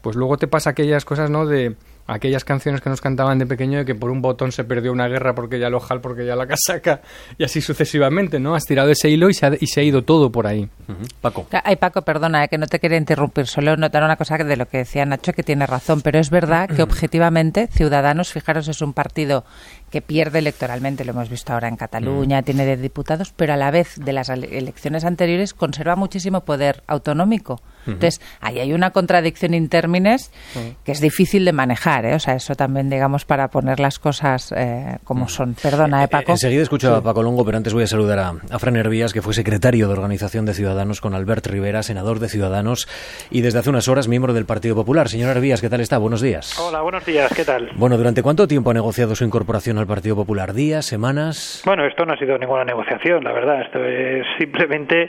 pues luego te pasa aquellas cosas, ¿no? De aquellas canciones que nos cantaban de pequeño de que por un botón se perdió una guerra porque ya lo jal, porque ya la casaca y así sucesivamente, ¿no? Has tirado ese hilo y se ha, y se ha ido todo por ahí. Uh -huh. Paco. Ay, Paco, perdona, eh, que no te quería interrumpir, solo notar una cosa de lo que decía Nacho, que tiene razón, pero es verdad que objetivamente Ciudadanos, fijaros, es un partido que pierde electoralmente, lo hemos visto ahora en Cataluña, -huh. tiene de diputados, pero a la vez de las elecciones anteriores conserva muchísimo poder autonómico. Entonces, ahí hay una contradicción in términos que es difícil de manejar, ¿eh? O sea, eso también, digamos, para poner las cosas eh, como son. Perdona, ¿eh, Paco? Enseguida escucho a Paco Longo, pero antes voy a saludar a, a Fran Hervías, que fue secretario de Organización de Ciudadanos con Albert Rivera, senador de Ciudadanos y desde hace unas horas miembro del Partido Popular. Señor Hervías, ¿qué tal está? Buenos días. Hola, buenos días, ¿qué tal? Bueno, ¿durante cuánto tiempo ha negociado su incorporación al Partido Popular? ¿Días, semanas? Bueno, esto no ha sido ninguna negociación, la verdad. Esto es simplemente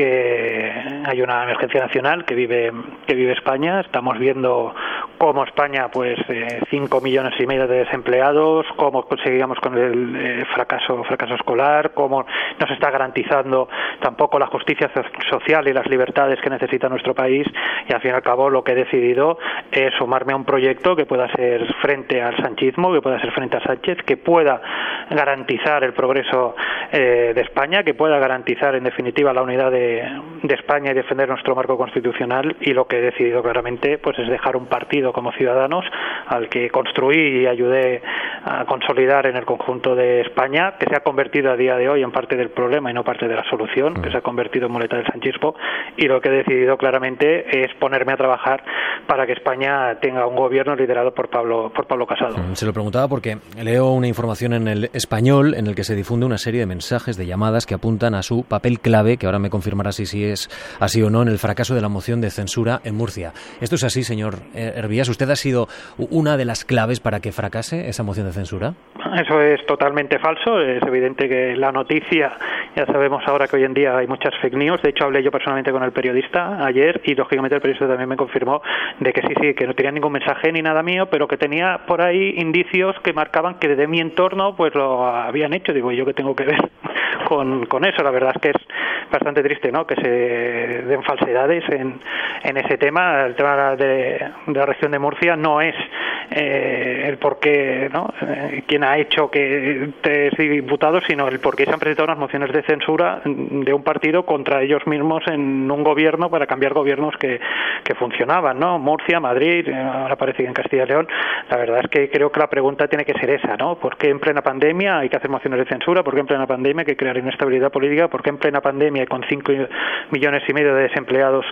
que hay una emergencia nacional que vive que vive España. Estamos viendo cómo España, pues, eh, cinco millones y medio de desempleados, cómo conseguíamos con el eh, fracaso fracaso escolar, cómo no se está garantizando tampoco la justicia social y las libertades que necesita nuestro país. Y al fin y al cabo, lo que he decidido es sumarme a un proyecto que pueda ser frente al sanchismo, que pueda ser frente a Sánchez, que pueda garantizar el progreso eh, de España, que pueda garantizar, en definitiva, la unidad de, de España y defender nuestro marco constitucional. Y lo que he decidido claramente, pues, es dejar un partido como Ciudadanos al que construí y ayudé a consolidar en el conjunto de España, que se ha convertido a día de hoy en parte del problema y no parte de la solución, que se ha convertido en muleta del sanchismo. Y lo que he decidido claramente es ponerme a trabajar para que España tenga un gobierno liderado por Pablo, por Pablo Casado. Se lo preguntaba porque leo una información en el español en el que se difunde una serie de mensajes, de llamadas que apuntan a su papel clave, que ahora me confirmará si, si es así o no, en el fracaso de la moción de censura en Murcia. ¿Esto es así, señor Hervías? ¿Usted ha sido una de las claves para que fracase esa moción de censura? Eso es totalmente falso. Es evidente que la noticia, ya sabemos ahora que hoy en día hay muchas fake news. De hecho, hablé yo personalmente con el periodista ayer y, lógicamente, el periodista también me confirmó de que sí, sí, que no tenía ningún mensaje ni nada mío, pero que tenía por ahí indicios que marcaban que de mi entorno pues lo habían hecho. Digo, ¿yo qué tengo que ver con, con eso? La verdad es que es bastante triste ¿no? que se den falsedades en, en ese tema. El tema de, de la región de Murcia no es eh, el por qué, ¿no? Eh, quién ha hecho que te diputados, sino el por qué se han presentado unas mociones de censura de un partido contra ellos mismos en un gobierno para cambiar gobiernos que, que funcionaban, ¿no? Murcia, Madrid, eh, ahora parece que en Castilla y León. La verdad es que creo que la pregunta tiene que ser esa, ¿no? ¿Por qué en plena pandemia hay que hacer mociones de censura? ¿Por qué en plena pandemia hay que crear inestabilidad política? ¿Por qué en plena pandemia y con cinco millones y medio de desempleados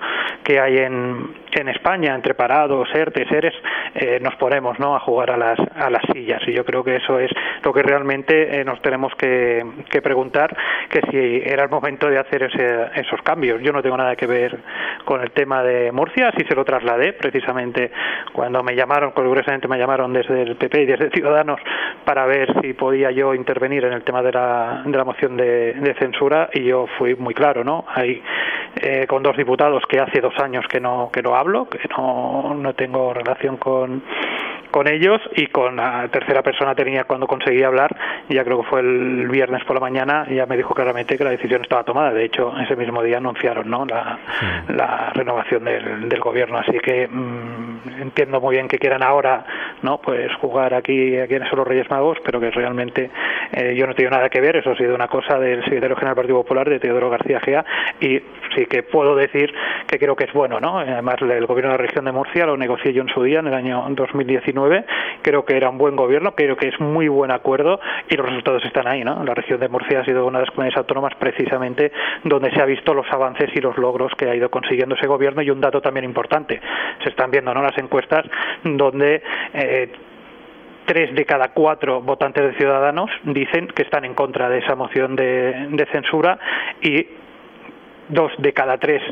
que hay en, en España, entre parados, ERTE, SERES, eh, nos ponemos ¿no? a jugar a las, a las sillas. Y yo creo que eso es lo que realmente eh, nos tenemos que, que, preguntar, que si era el momento de hacer ese, esos cambios. Yo no tengo nada que ver con el tema de Murcia, así se lo trasladé precisamente cuando me llamaron, curiosamente me llamaron desde el PP y desde Ciudadanos para ver si podía yo intervenir en el tema de la, de la moción de, censura y yo fui muy claro, ¿no? Hay eh, con dos diputados que hace dos años que no, que no hablo, que no, no tengo relación con, con ellos y con la tercera persona tenía cuando conseguí hablar, ya creo que fue el viernes por la mañana, ya me dijo claramente que la decisión estaba tomada. De hecho, ese mismo día anunciaron ¿no? la, sí. la renovación del, del, gobierno. Así que mmm, entiendo muy bien que quieran ahora no pues jugar aquí a quienes son los Reyes Magos, pero que realmente eh, yo no tengo nada que ver. Eso ha sido una cosa del secretario general del Partido Popular, de Teodoro García Gea, y sí que puedo decir que creo que es bueno. ¿no? Además, el gobierno de la región de Murcia lo negocié yo en su día, en el año 2019 creo que era un buen gobierno, creo que es muy buen acuerdo y los resultados están ahí, ¿no? La región de Murcia ha sido una de las comunidades autónomas precisamente donde se ha visto los avances y los logros que ha ido consiguiendo ese gobierno y un dato también importante, se están viendo, ¿no? Las encuestas donde eh, tres de cada cuatro votantes de Ciudadanos dicen que están en contra de esa moción de, de censura y dos de cada tres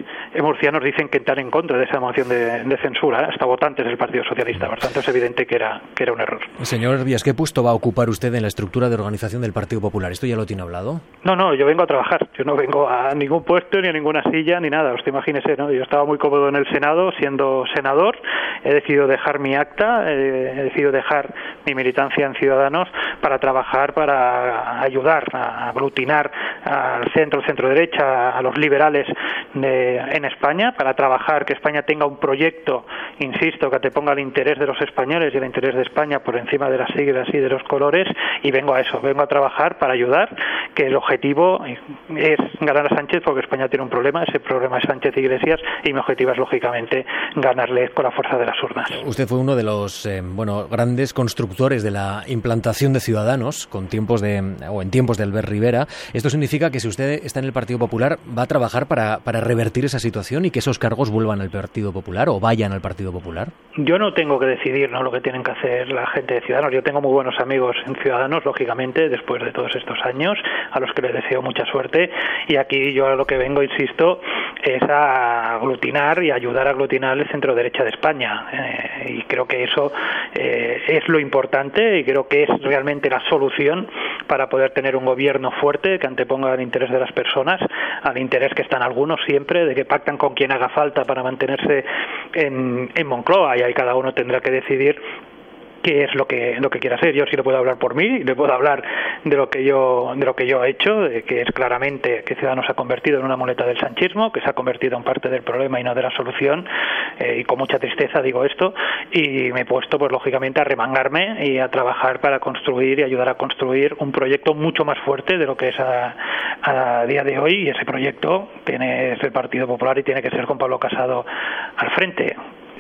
murcianos dicen que están en contra de esa moción de, de censura, hasta votantes del Partido Socialista. Por tanto, es evidente que era, que era un error. Señor Hervías, ¿qué puesto va a ocupar usted en la estructura de organización del Partido Popular? ¿Esto ya lo tiene hablado? No, no, yo vengo a trabajar. Yo no vengo a ningún puesto, ni a ninguna silla, ni nada. Usted imagínese, ¿no? Yo estaba muy cómodo en el Senado siendo senador. He decidido dejar mi acta, he decidido dejar mi militancia en Ciudadanos para trabajar, para ayudar a aglutinar al centro, centro derecha, a los liberales en España para trabajar que España tenga un proyecto, insisto, que te ponga el interés de los españoles y el interés de España por encima de las siglas y de los colores y vengo a eso, vengo a trabajar para ayudar que el objetivo es ganar a Sánchez porque España tiene un problema, ese problema es Sánchez Iglesias y mi objetivo es lógicamente ganarle con la fuerza de las urnas. Usted fue uno de los eh, bueno, grandes constructores de la implantación de Ciudadanos con tiempos de o en tiempos de Albert Rivera. Esto significa que si usted está en el Partido Popular, ¿va a trabajar para, revertir esa situación y que esos cargos vuelvan al Partido Popular o vayan al Partido Popular? Yo no tengo que decidir ¿no? lo que tienen que hacer la gente de Ciudadanos. Yo tengo muy buenos amigos en Ciudadanos, lógicamente, después de todos estos años, a los que les deseo mucha suerte. Y aquí yo a lo que vengo, insisto, es a aglutinar y ayudar a aglutinar el centro derecha de España. Eh, y creo que eso eh, es lo importante y creo que es realmente la solución para poder tener un gobierno fuerte que anteponga el interés de las personas al interés que están algunos siempre de que pactan con quien haga falta para mantenerse en, en Moncloa y ahí cada uno tendrá que decidir qué es lo que lo que quiere hacer. Yo sí le puedo hablar por mí, le puedo hablar de lo que yo de lo que yo he hecho, de que es claramente que Ciudadanos se ha convertido en una muleta del sanchismo, que se ha convertido en parte del problema y no de la solución. Eh, y con mucha tristeza digo esto y me he puesto, pues lógicamente, a remangarme y a trabajar para construir y ayudar a construir un proyecto mucho más fuerte de lo que es a, a día de hoy. Y ese proyecto tiene es el Partido Popular y tiene que ser con Pablo Casado al frente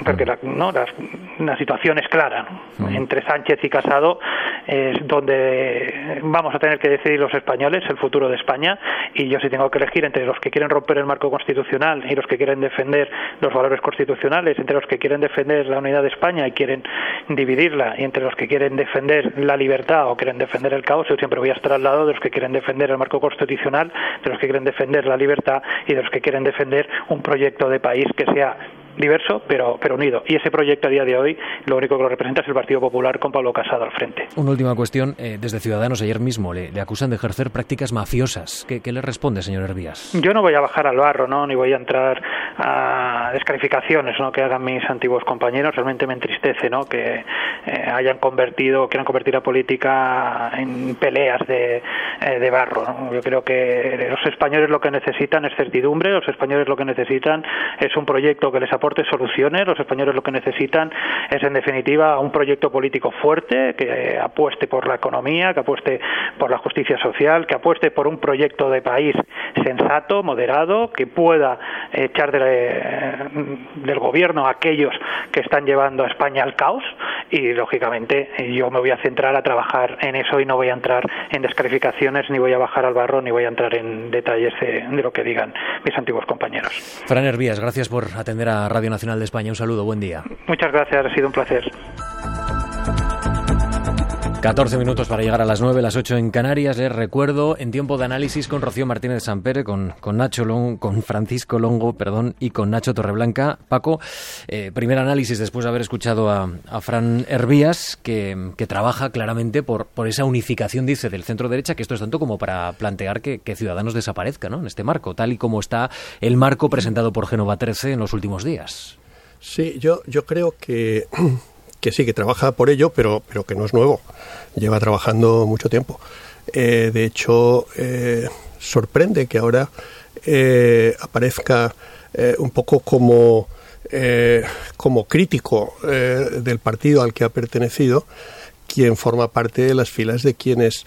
porque la, no, la, situación es clara. Entre Sánchez y Casado es donde vamos a tener que decidir los españoles el futuro de España y yo si tengo que elegir entre los que quieren romper el marco constitucional y los que quieren defender los valores constitucionales, entre los que quieren defender la unidad de España y quieren dividirla y entre los que quieren defender la libertad o quieren defender el caos, yo siempre voy a estar al lado de los que quieren defender el marco constitucional, de los que quieren defender la libertad y de los que quieren defender un proyecto de país que sea diverso pero, pero unido. Y ese proyecto a día de hoy lo único que lo representa es el Partido Popular con Pablo Casado al frente. Una última cuestión. Eh, desde Ciudadanos ayer mismo le, acusan de ejercer prácticas mafiosas. ¿Qué, le responde, señor Hervías? Yo no voy a bajar al barro, ¿no? ni voy a entrar a descalificaciones ¿no? que hagan mis antiguos compañeros. Realmente me entristece ¿no? que eh, hayan convertido, quieran convertir la política en peleas de, eh, de barro. Yo creo que los españoles lo que necesitan es certidumbre, los españoles lo que necesitan es un proyecto que les aporte soluciones. Los españoles lo que necesitan es, en definitiva, un proyecto político fuerte que apueste por la economía, que apueste por la justicia social, que apueste por un proyecto de país sensato, moderado, que pueda echar del gobierno a aquellos que están llevando a España al caos y, lógicamente, yo me voy a centrar a trabajar en eso y no voy a entrar en descalificaciones, ni voy a bajar al barro, ni voy a entrar en detalles de, lo que digan mis antiguos compañeros. Fran Hervías, gracias por atender a Radio Nacional de España. Un saludo, buen día. Muchas gracias, ha sido un placer. 14 minutos para llegar a las 9, las 8 en Canarias. Les recuerdo en tiempo de análisis con Rocío Martínez Sampere, con, con Nacho Long, con Francisco Longo, perdón, y con Nacho Torreblanca. Paco, eh, primer análisis después de haber escuchado a, Fran Hervías, que, trabaja claramente por, por esa unificación, dice, del centro derecha, que esto es tanto como para plantear que, Ciudadanos desaparezca ¿no? en este marco, tal y como está el marco presentado por Genova 13 en los últimos días. Sí, yo, yo creo que que sí, que trabaja por ello, pero, pero que no es nuevo. Lleva trabajando mucho tiempo. Eh, de hecho, eh, sorprende que ahora eh, aparezca un poco como, como crítico del partido al que ha pertenecido, quien forma parte de las filas de quienes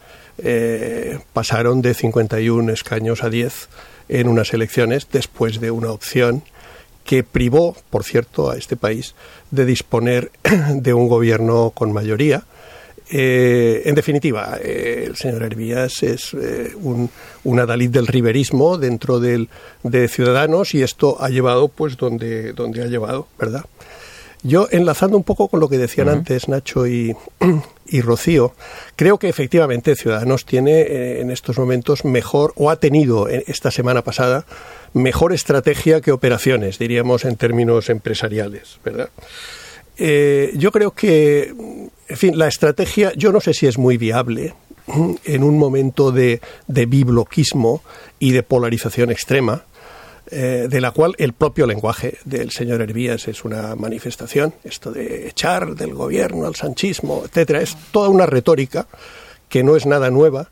pasaron de 51 escaños a 10 en unas elecciones después de una opción que privó, por cierto, a este país de disponer de un gobierno con mayoría. Eh, en definitiva, eh, el señor Hervías es eh, un, un, adalid del riverismo dentro del, de Ciudadanos y esto ha llevado pues donde, donde ha llevado, ¿verdad? Yo, enlazando un poco con lo que decían antes Nacho y, y, Rocío, creo que efectivamente Ciudadanos tiene en estos momentos mejor, o ha tenido esta semana pasada, mejor estrategia que operaciones, diríamos en términos empresariales, ¿verdad? Eh, yo creo que, en fin, la estrategia, yo no sé si es muy viable en un momento de, de bibloquismo y de polarización extrema, eh, de la cual el propio lenguaje del señor Hervías es una manifestación, esto de echar del gobierno al sanchismo, etcétera, es toda una retórica que no es nada nueva,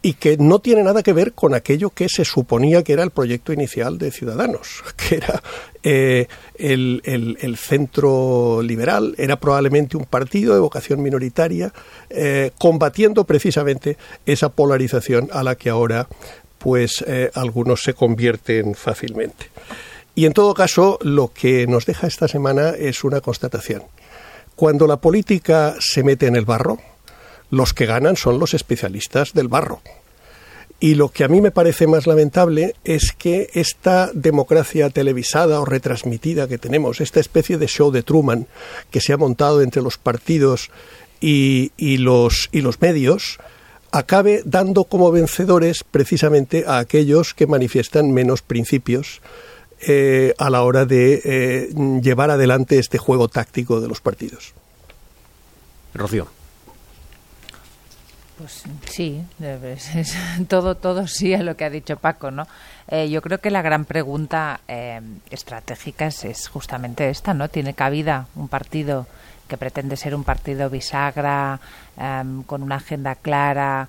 y que no tiene nada que ver con aquello que se suponía que era el proyecto inicial de Ciudadanos, que era eh, el, centro liberal, era probablemente un partido de vocación minoritaria, eh, combatiendo precisamente esa polarización a la que ahora pues eh, algunos se convierten fácilmente. Y en todo caso, lo que nos deja esta semana es una constatación. Cuando la política se mete en el barro, los que ganan son los especialistas del barro. Y lo que a mí me parece más lamentable es que esta democracia televisada o retransmitida que tenemos, esta especie de show de Truman que se ha montado entre los partidos y, los, y los medios, acabe dando como vencedores precisamente a aquellos que manifiestan menos principios eh, a la hora de eh, llevar adelante este juego táctico de los partidos. Rocío. Pues sí, todo, todo sí a lo que ha dicho Paco, ¿no? Eh, yo creo que la gran pregunta eh, estratégica es, justamente esta, ¿no? ¿Tiene cabida un partido que pretende ser un partido bisagra, em, con una agenda clara?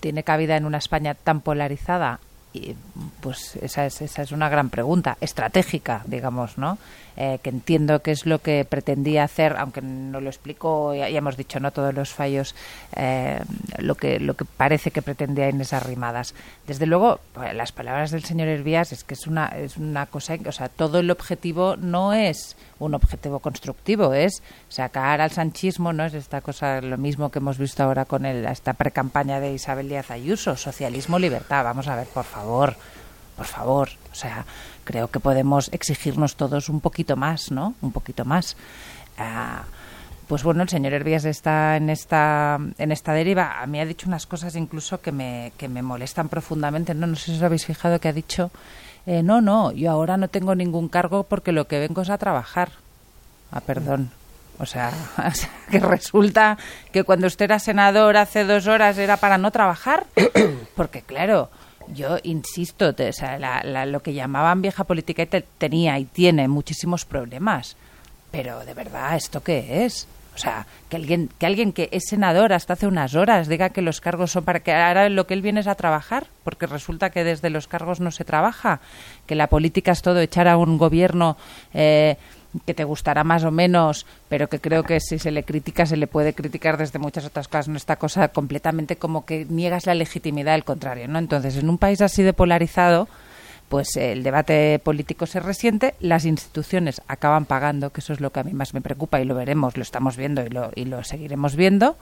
¿Tiene cabida en una España tan polarizada? Y, pues esa es, esa es una gran pregunta, estratégica, digamos, ¿no? Eh, que entiendo que es lo que pretendía hacer, aunque no lo explico, ya, hemos dicho, no todos los fallos, eh, lo que lo que parece que pretendía Inés Arrimadas. Desde luego, pues, las palabras del señor Hervías es que es una es una cosa, o sea, todo el objetivo no es un objetivo constructivo, es sacar al sanchismo, no es esta cosa lo mismo que hemos visto ahora con el, esta precampaña de Isabel Díaz Ayuso, socialismo, libertad. Vamos a ver, por favor, por favor, o sea, creo que podemos exigirnos todos un poquito más, ¿no? Un poquito más. Ah, pues bueno, el señor Hervías está en esta, en esta deriva. A mí ha dicho unas cosas incluso que me, que me molestan profundamente. No, no sé si os habéis fijado que ha dicho, eh, no, no, yo ahora no tengo ningún cargo porque lo que vengo es a trabajar. Ah, perdón. O sea, que resulta que cuando usted era senador hace dos horas era para no trabajar. Porque claro, yo insisto, o sea, lo que llamaban vieja política tenía y tiene muchísimos problemas. Pero de verdad, ¿esto qué es? O sea, que alguien, que alguien que es senador hasta hace unas horas diga que los cargos son para que ahora lo que él viene es a trabajar, porque resulta que desde los cargos no se trabaja, que la política es todo echar a un gobierno eh, que te gustará más o menos, pero que creo que si se le critica se le puede criticar desde muchas otras cosas, no esta cosa completamente como que niegas la legitimidad del contrario, ¿no? Entonces, en un país así de polarizado, pues el debate político se resiente, las instituciones acaban pagando, que eso es lo que a mí más me preocupa y lo veremos, lo estamos viendo y lo, y lo seguiremos viendo.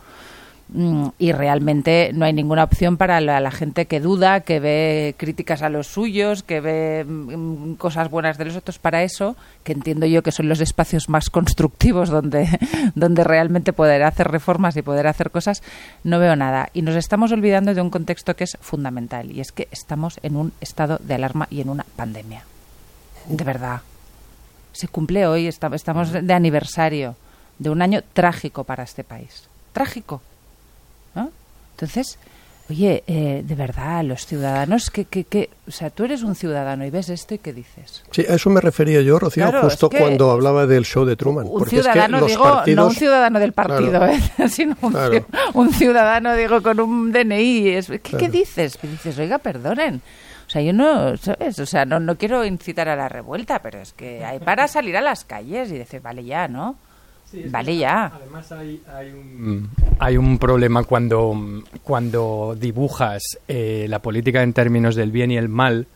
Mm, y realmente no hay ninguna opción para la, gente que duda, que ve críticas a los suyos, que ve mm, cosas buenas de los otros. Para eso, que entiendo yo que son los espacios más constructivos donde, donde realmente poder hacer reformas y poder hacer cosas, no veo nada. Y nos estamos olvidando de un contexto que es fundamental y es que estamos en un estado de alarma y en una pandemia. De verdad. Se cumple hoy, estamos de aniversario de un año trágico para este país. Trágico entonces, oye, eh, de verdad, los ciudadanos, que, que, que, o sea, tú eres un ciudadano y ves esto y qué dices. Sí, a eso me refería yo, Rocío, justo cuando hablaba del show de Truman. Un ciudadano, digo, no un ciudadano del partido, ¿eh? sino un, ciudadano, digo, con un DNI. Es, ¿qué, dices? Y dices, oiga, perdonen. O sea, yo no, ¿sabes? O sea, no, no quiero incitar a la revuelta, pero es que hay para salir a las calles y decir, vale, ya, ¿no? Vale ya. Además hay, un, hay un problema cuando, cuando dibujas eh, la política en términos del bien y el mal,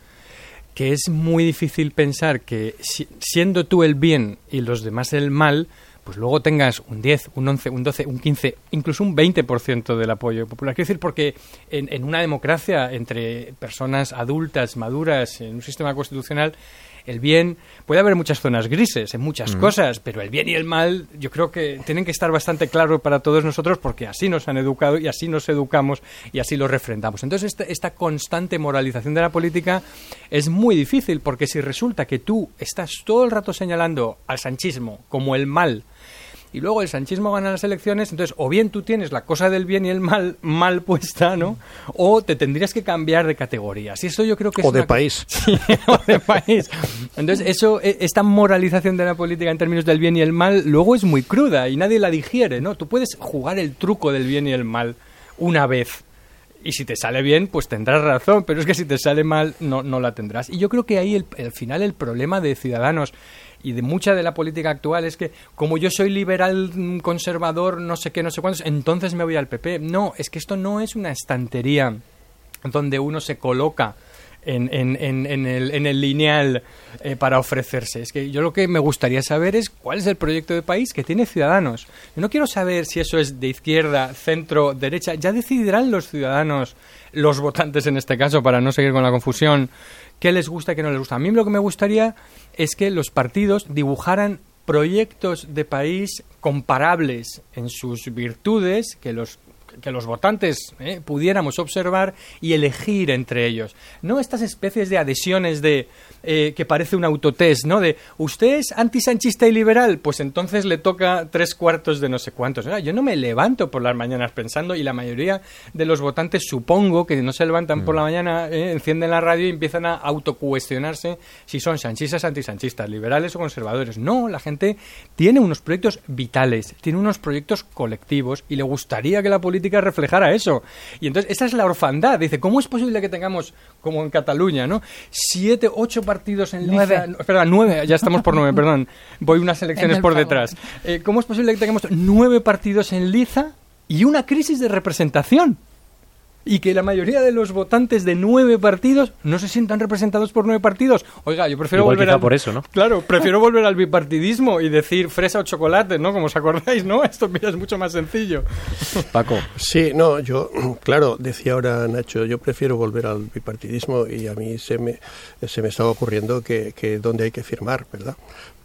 que es muy difícil pensar que siendo tú el bien y los demás el mal, pues luego tengas un 10, un 11, un 12, un 15, incluso un 20% del apoyo popular. Quiero decir, porque en, en una democracia entre personas adultas, maduras, en un sistema constitucional, el bien, puede haber muchas zonas grises en muchas cosas, pero el bien y el mal yo creo que tienen que estar bastante claros para todos nosotros porque así nos han educado y así nos educamos y así lo refrendamos. Entonces esta, esta constante moralización de la política es muy difícil porque si resulta que tú estás todo el rato señalando al sanchismo como el mal, y luego el sanchismo gana las elecciones, entonces o bien tú tienes la cosa del bien y el mal mal puesta, ¿no? O te tendrías que cambiar de categorías. Y eso yo creo que es o de país. Sí, o de país. Entonces eso, e, esta moralización de la política en términos del bien y el mal, luego es muy cruda y nadie la digiere, ¿no? Tú puedes jugar el truco del bien y el mal una vez, y si te sale bien, pues tendrás razón, pero es que si te sale mal, no, no la tendrás. Y yo creo que ahí, el, al final, el problema de Ciudadanos y de mucha de la política actual es que como yo soy liberal mm, conservador, no sé qué, no sé cuántos, entonces me voy al PP. No, es que esto no es una estantería donde uno se coloca en, en, en, el, en el, lineal eh, para ofrecerse. Es que yo lo que me gustaría saber es cuál es el proyecto de país que tiene Ciudadanos. Yo no quiero saber si eso es de izquierda, centro, derecha. Ya decidirán los ciudadanos, los votantes en este caso, para no seguir con la confusión, qué les gusta y qué no les gusta. A mí lo que me gustaría es que los partidos dibujaran proyectos de país comparables en sus virtudes, que los que los votantes eh, pudiéramos observar y elegir entre ellos. No estas especies de adhesiones de eh, que parece un autotest, ¿no? De usted es antisanchista y liberal, pues entonces le toca tres cuartos de no sé cuántos. Yo no me levanto por las mañanas pensando y la mayoría de los votantes supongo que no se levantan por la mm. mañana, eh, encienden la radio y empiezan a autocuestionarse si son sanchistas, antisanchistas, liberales o conservadores. No, la gente tiene unos proyectos vitales, tiene unos proyectos colectivos y le gustaría que la política reflejara eso. Y entonces esa es la orfandad. Dice, ¿cómo es posible que tengamos, como en Cataluña, ¿no? Siete, ocho partidos en liza. Nueve. nueve, ya estamos por nueve, perdón. Voy unas elecciones por detrás. Eh, ¿Cómo es posible que tengamos nueve partidos en liza y una crisis de representación? Y que la mayoría de los votantes de nueve partidos no se sientan representados por nueve partidos. Oiga, yo prefiero volver al... por eso, ¿no? Claro, prefiero volver al bipartidismo y decir fresa o chocolate, ¿no? Como os acordáis, ¿no? Esto es mucho más sencillo. Paco. Sí, no, yo, claro, decía ahora Nacho, yo prefiero volver al bipartidismo y a mí se me, se me estaba ocurriendo que, que donde hay que firmar, ¿verdad?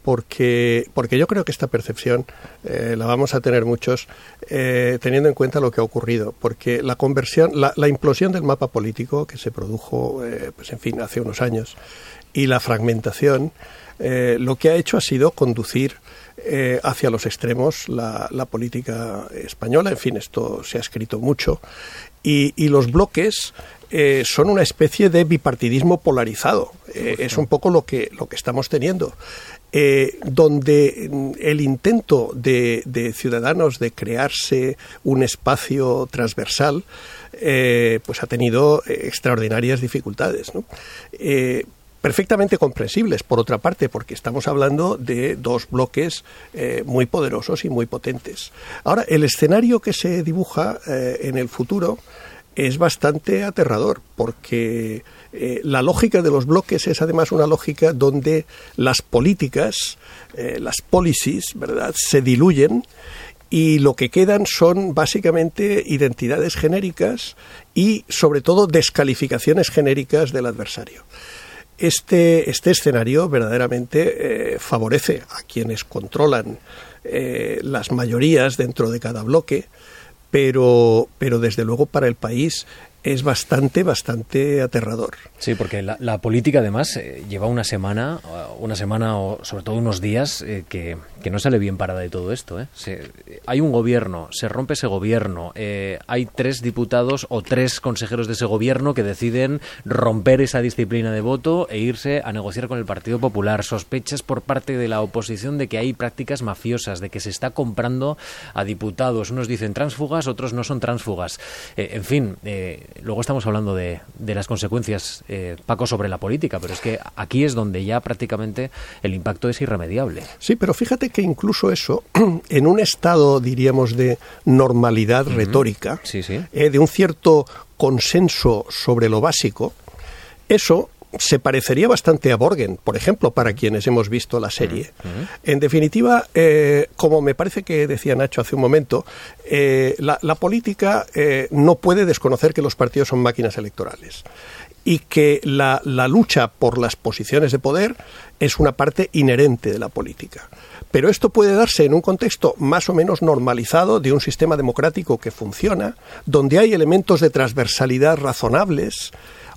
Porque, porque yo creo que esta percepción eh, la vamos a tener muchos eh, teniendo en cuenta lo que ha ocurrido, porque la conversión, la, la implosión del mapa político que se produjo, eh, pues en fin, hace unos años, y la fragmentación, lo que ha hecho ha sido conducir hacia los extremos la, la, política española. En fin, esto se ha escrito mucho. Y, y los bloques son una especie de bipartidismo polarizado. es un poco lo que, lo que estamos teniendo. Eh, donde el intento de, ciudadanos de crearse un espacio transversal eh, pues ha tenido extraordinarias dificultades. Eh, perfectamente comprensibles, por otra parte, porque estamos hablando de dos bloques muy poderosos y muy potentes. Ahora, el escenario que se dibuja en el futuro es bastante aterrador, porque eh, la lógica de los bloques es además una lógica donde las políticas, eh, las policies, ¿verdad?, se diluyen y lo que quedan son básicamente identidades genéricas y sobre todo descalificaciones genéricas del adversario. Este, este escenario verdaderamente eh, favorece a quienes controlan las mayorías dentro de cada bloque, pero, pero desde luego para el país es bastante, bastante aterrador. Sí, porque la, política además eh, lleva una semana, una semana o sobre todo unos días eh, que, no sale bien parada de todo esto. ¿eh? hay un gobierno, se rompe ese gobierno, hay tres diputados o tres consejeros de ese gobierno que deciden romper esa disciplina de voto e irse a negociar con el Partido Popular. Sospechas por parte de la oposición de que hay prácticas mafiosas, de que se está comprando a diputados. Unos dicen transfugas, otros no son transfugas. en fin, luego estamos hablando de, de las consecuencias eh, Paco, sobre la política, pero es que aquí es donde ya prácticamente el impacto es irremediable. Sí, pero fíjate que incluso eso, en un estado, diríamos, de normalidad retórica, eh, de un cierto consenso sobre lo básico, eso se parecería bastante a Borgen, por ejemplo, para quienes hemos visto la serie. En definitiva, eh, como me parece que decía Nacho hace un momento, la, política no puede desconocer que los partidos son máquinas electorales y que la, la, lucha por las posiciones de poder es una parte inherente de la política. Pero esto puede darse en un contexto más o menos normalizado de un sistema democrático que funciona, donde hay elementos de transversalidad razonables,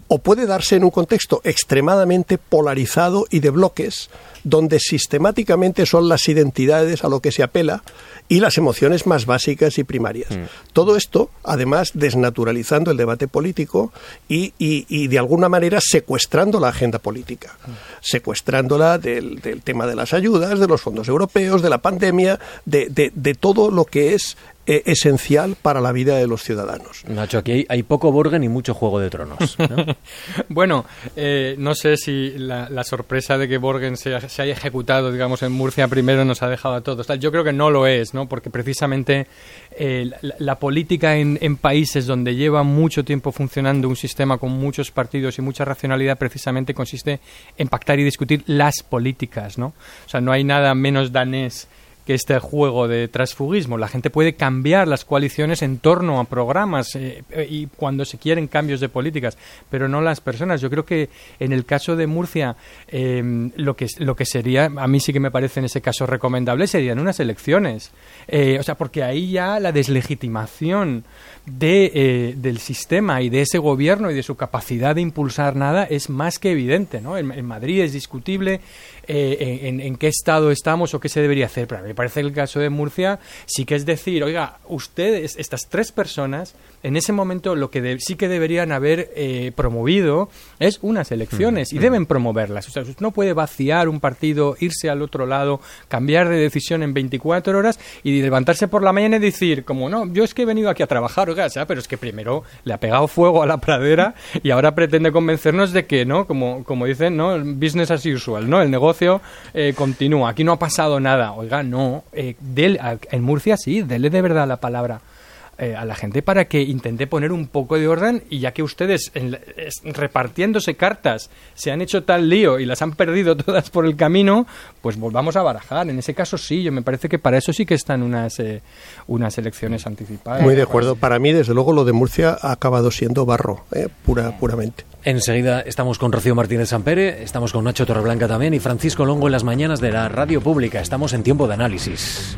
o puede darse en un contexto extremadamente polarizado y de bloques, donde sistemáticamente son las identidades a lo que se apela y las emociones más básicas y primarias. Mm. Todo esto, además, desnaturalizando el debate político y, y, de alguna manera secuestrando la agenda política, mm. secuestrándola del, del, tema de las ayudas, de los fondos europeos, de la pandemia, de, de, de todo lo que es eh, esencial para la vida de los ciudadanos. Nacho, aquí hay, poco Borgen y mucho Juego de Tronos. bueno, eh, no sé si la, sorpresa de que Borgen se, se, haya ejecutado, digamos, en Murcia primero nos ha dejado a todos. Yo creo que no lo es, ¿no? Porque precisamente eh, la, política en, en, países donde lleva mucho tiempo funcionando un sistema con muchos partidos y mucha racionalidad precisamente consiste en pactar y discutir las políticas, ¿no? O sea, no hay nada menos danés que este juego de transfugismo. La gente puede cambiar las coaliciones en torno a programas eh, y cuando se quieren cambios de políticas, pero no las personas. Yo creo que en el caso de Murcia, em, lo, que, lo que sería, a mí sí que me parece en ese caso recomendable, serían unas elecciones. Eh, o sea, porque ahí ya la deslegitimación de, eh, del sistema y de ese gobierno y de su capacidad de impulsar nada es más que evidente. ¿no? En, Madrid es discutible en, en, qué estado estamos o qué se debería hacer, pero parece que el caso de Murcia sí que es decir, oiga, ustedes, estas tres personas, en ese momento lo que sí que deberían haber eh, promovido es unas elecciones y deben promoverlas. O sea, usted no puede vaciar un partido, irse al otro lado, cambiar de decisión en 24 horas y levantarse por la mañana y decir, como no, yo es que he venido aquí a trabajar, oiga, sea, pero es que primero le ha pegado fuego a la pradera y ahora pretende convencernos de que, ¿no? Como, como dicen, ¿no? Business as usual, ¿no? El negocio eh, continúa, aquí no ha pasado nada. Oiga, no, eh, en Murcia sí, dele de verdad la palabra eh, a la gente para que intente poner un poco de orden y ya que ustedes repartiéndose cartas se han hecho tal lío y las han perdido todas por el camino, pues volvamos a barajar. En ese caso sí, yo me parece que para eso sí que están unas, eh, unas elecciones anticipadas. Muy de acuerdo. Para mí, desde luego, lo de Murcia ha acabado siendo barro, pura, puramente. Enseguida estamos con Rocío Martínez Sampere, estamos con Nacho Torreblanca también y Francisco Longo en las mañanas de la radio pública. Estamos en tiempo de análisis.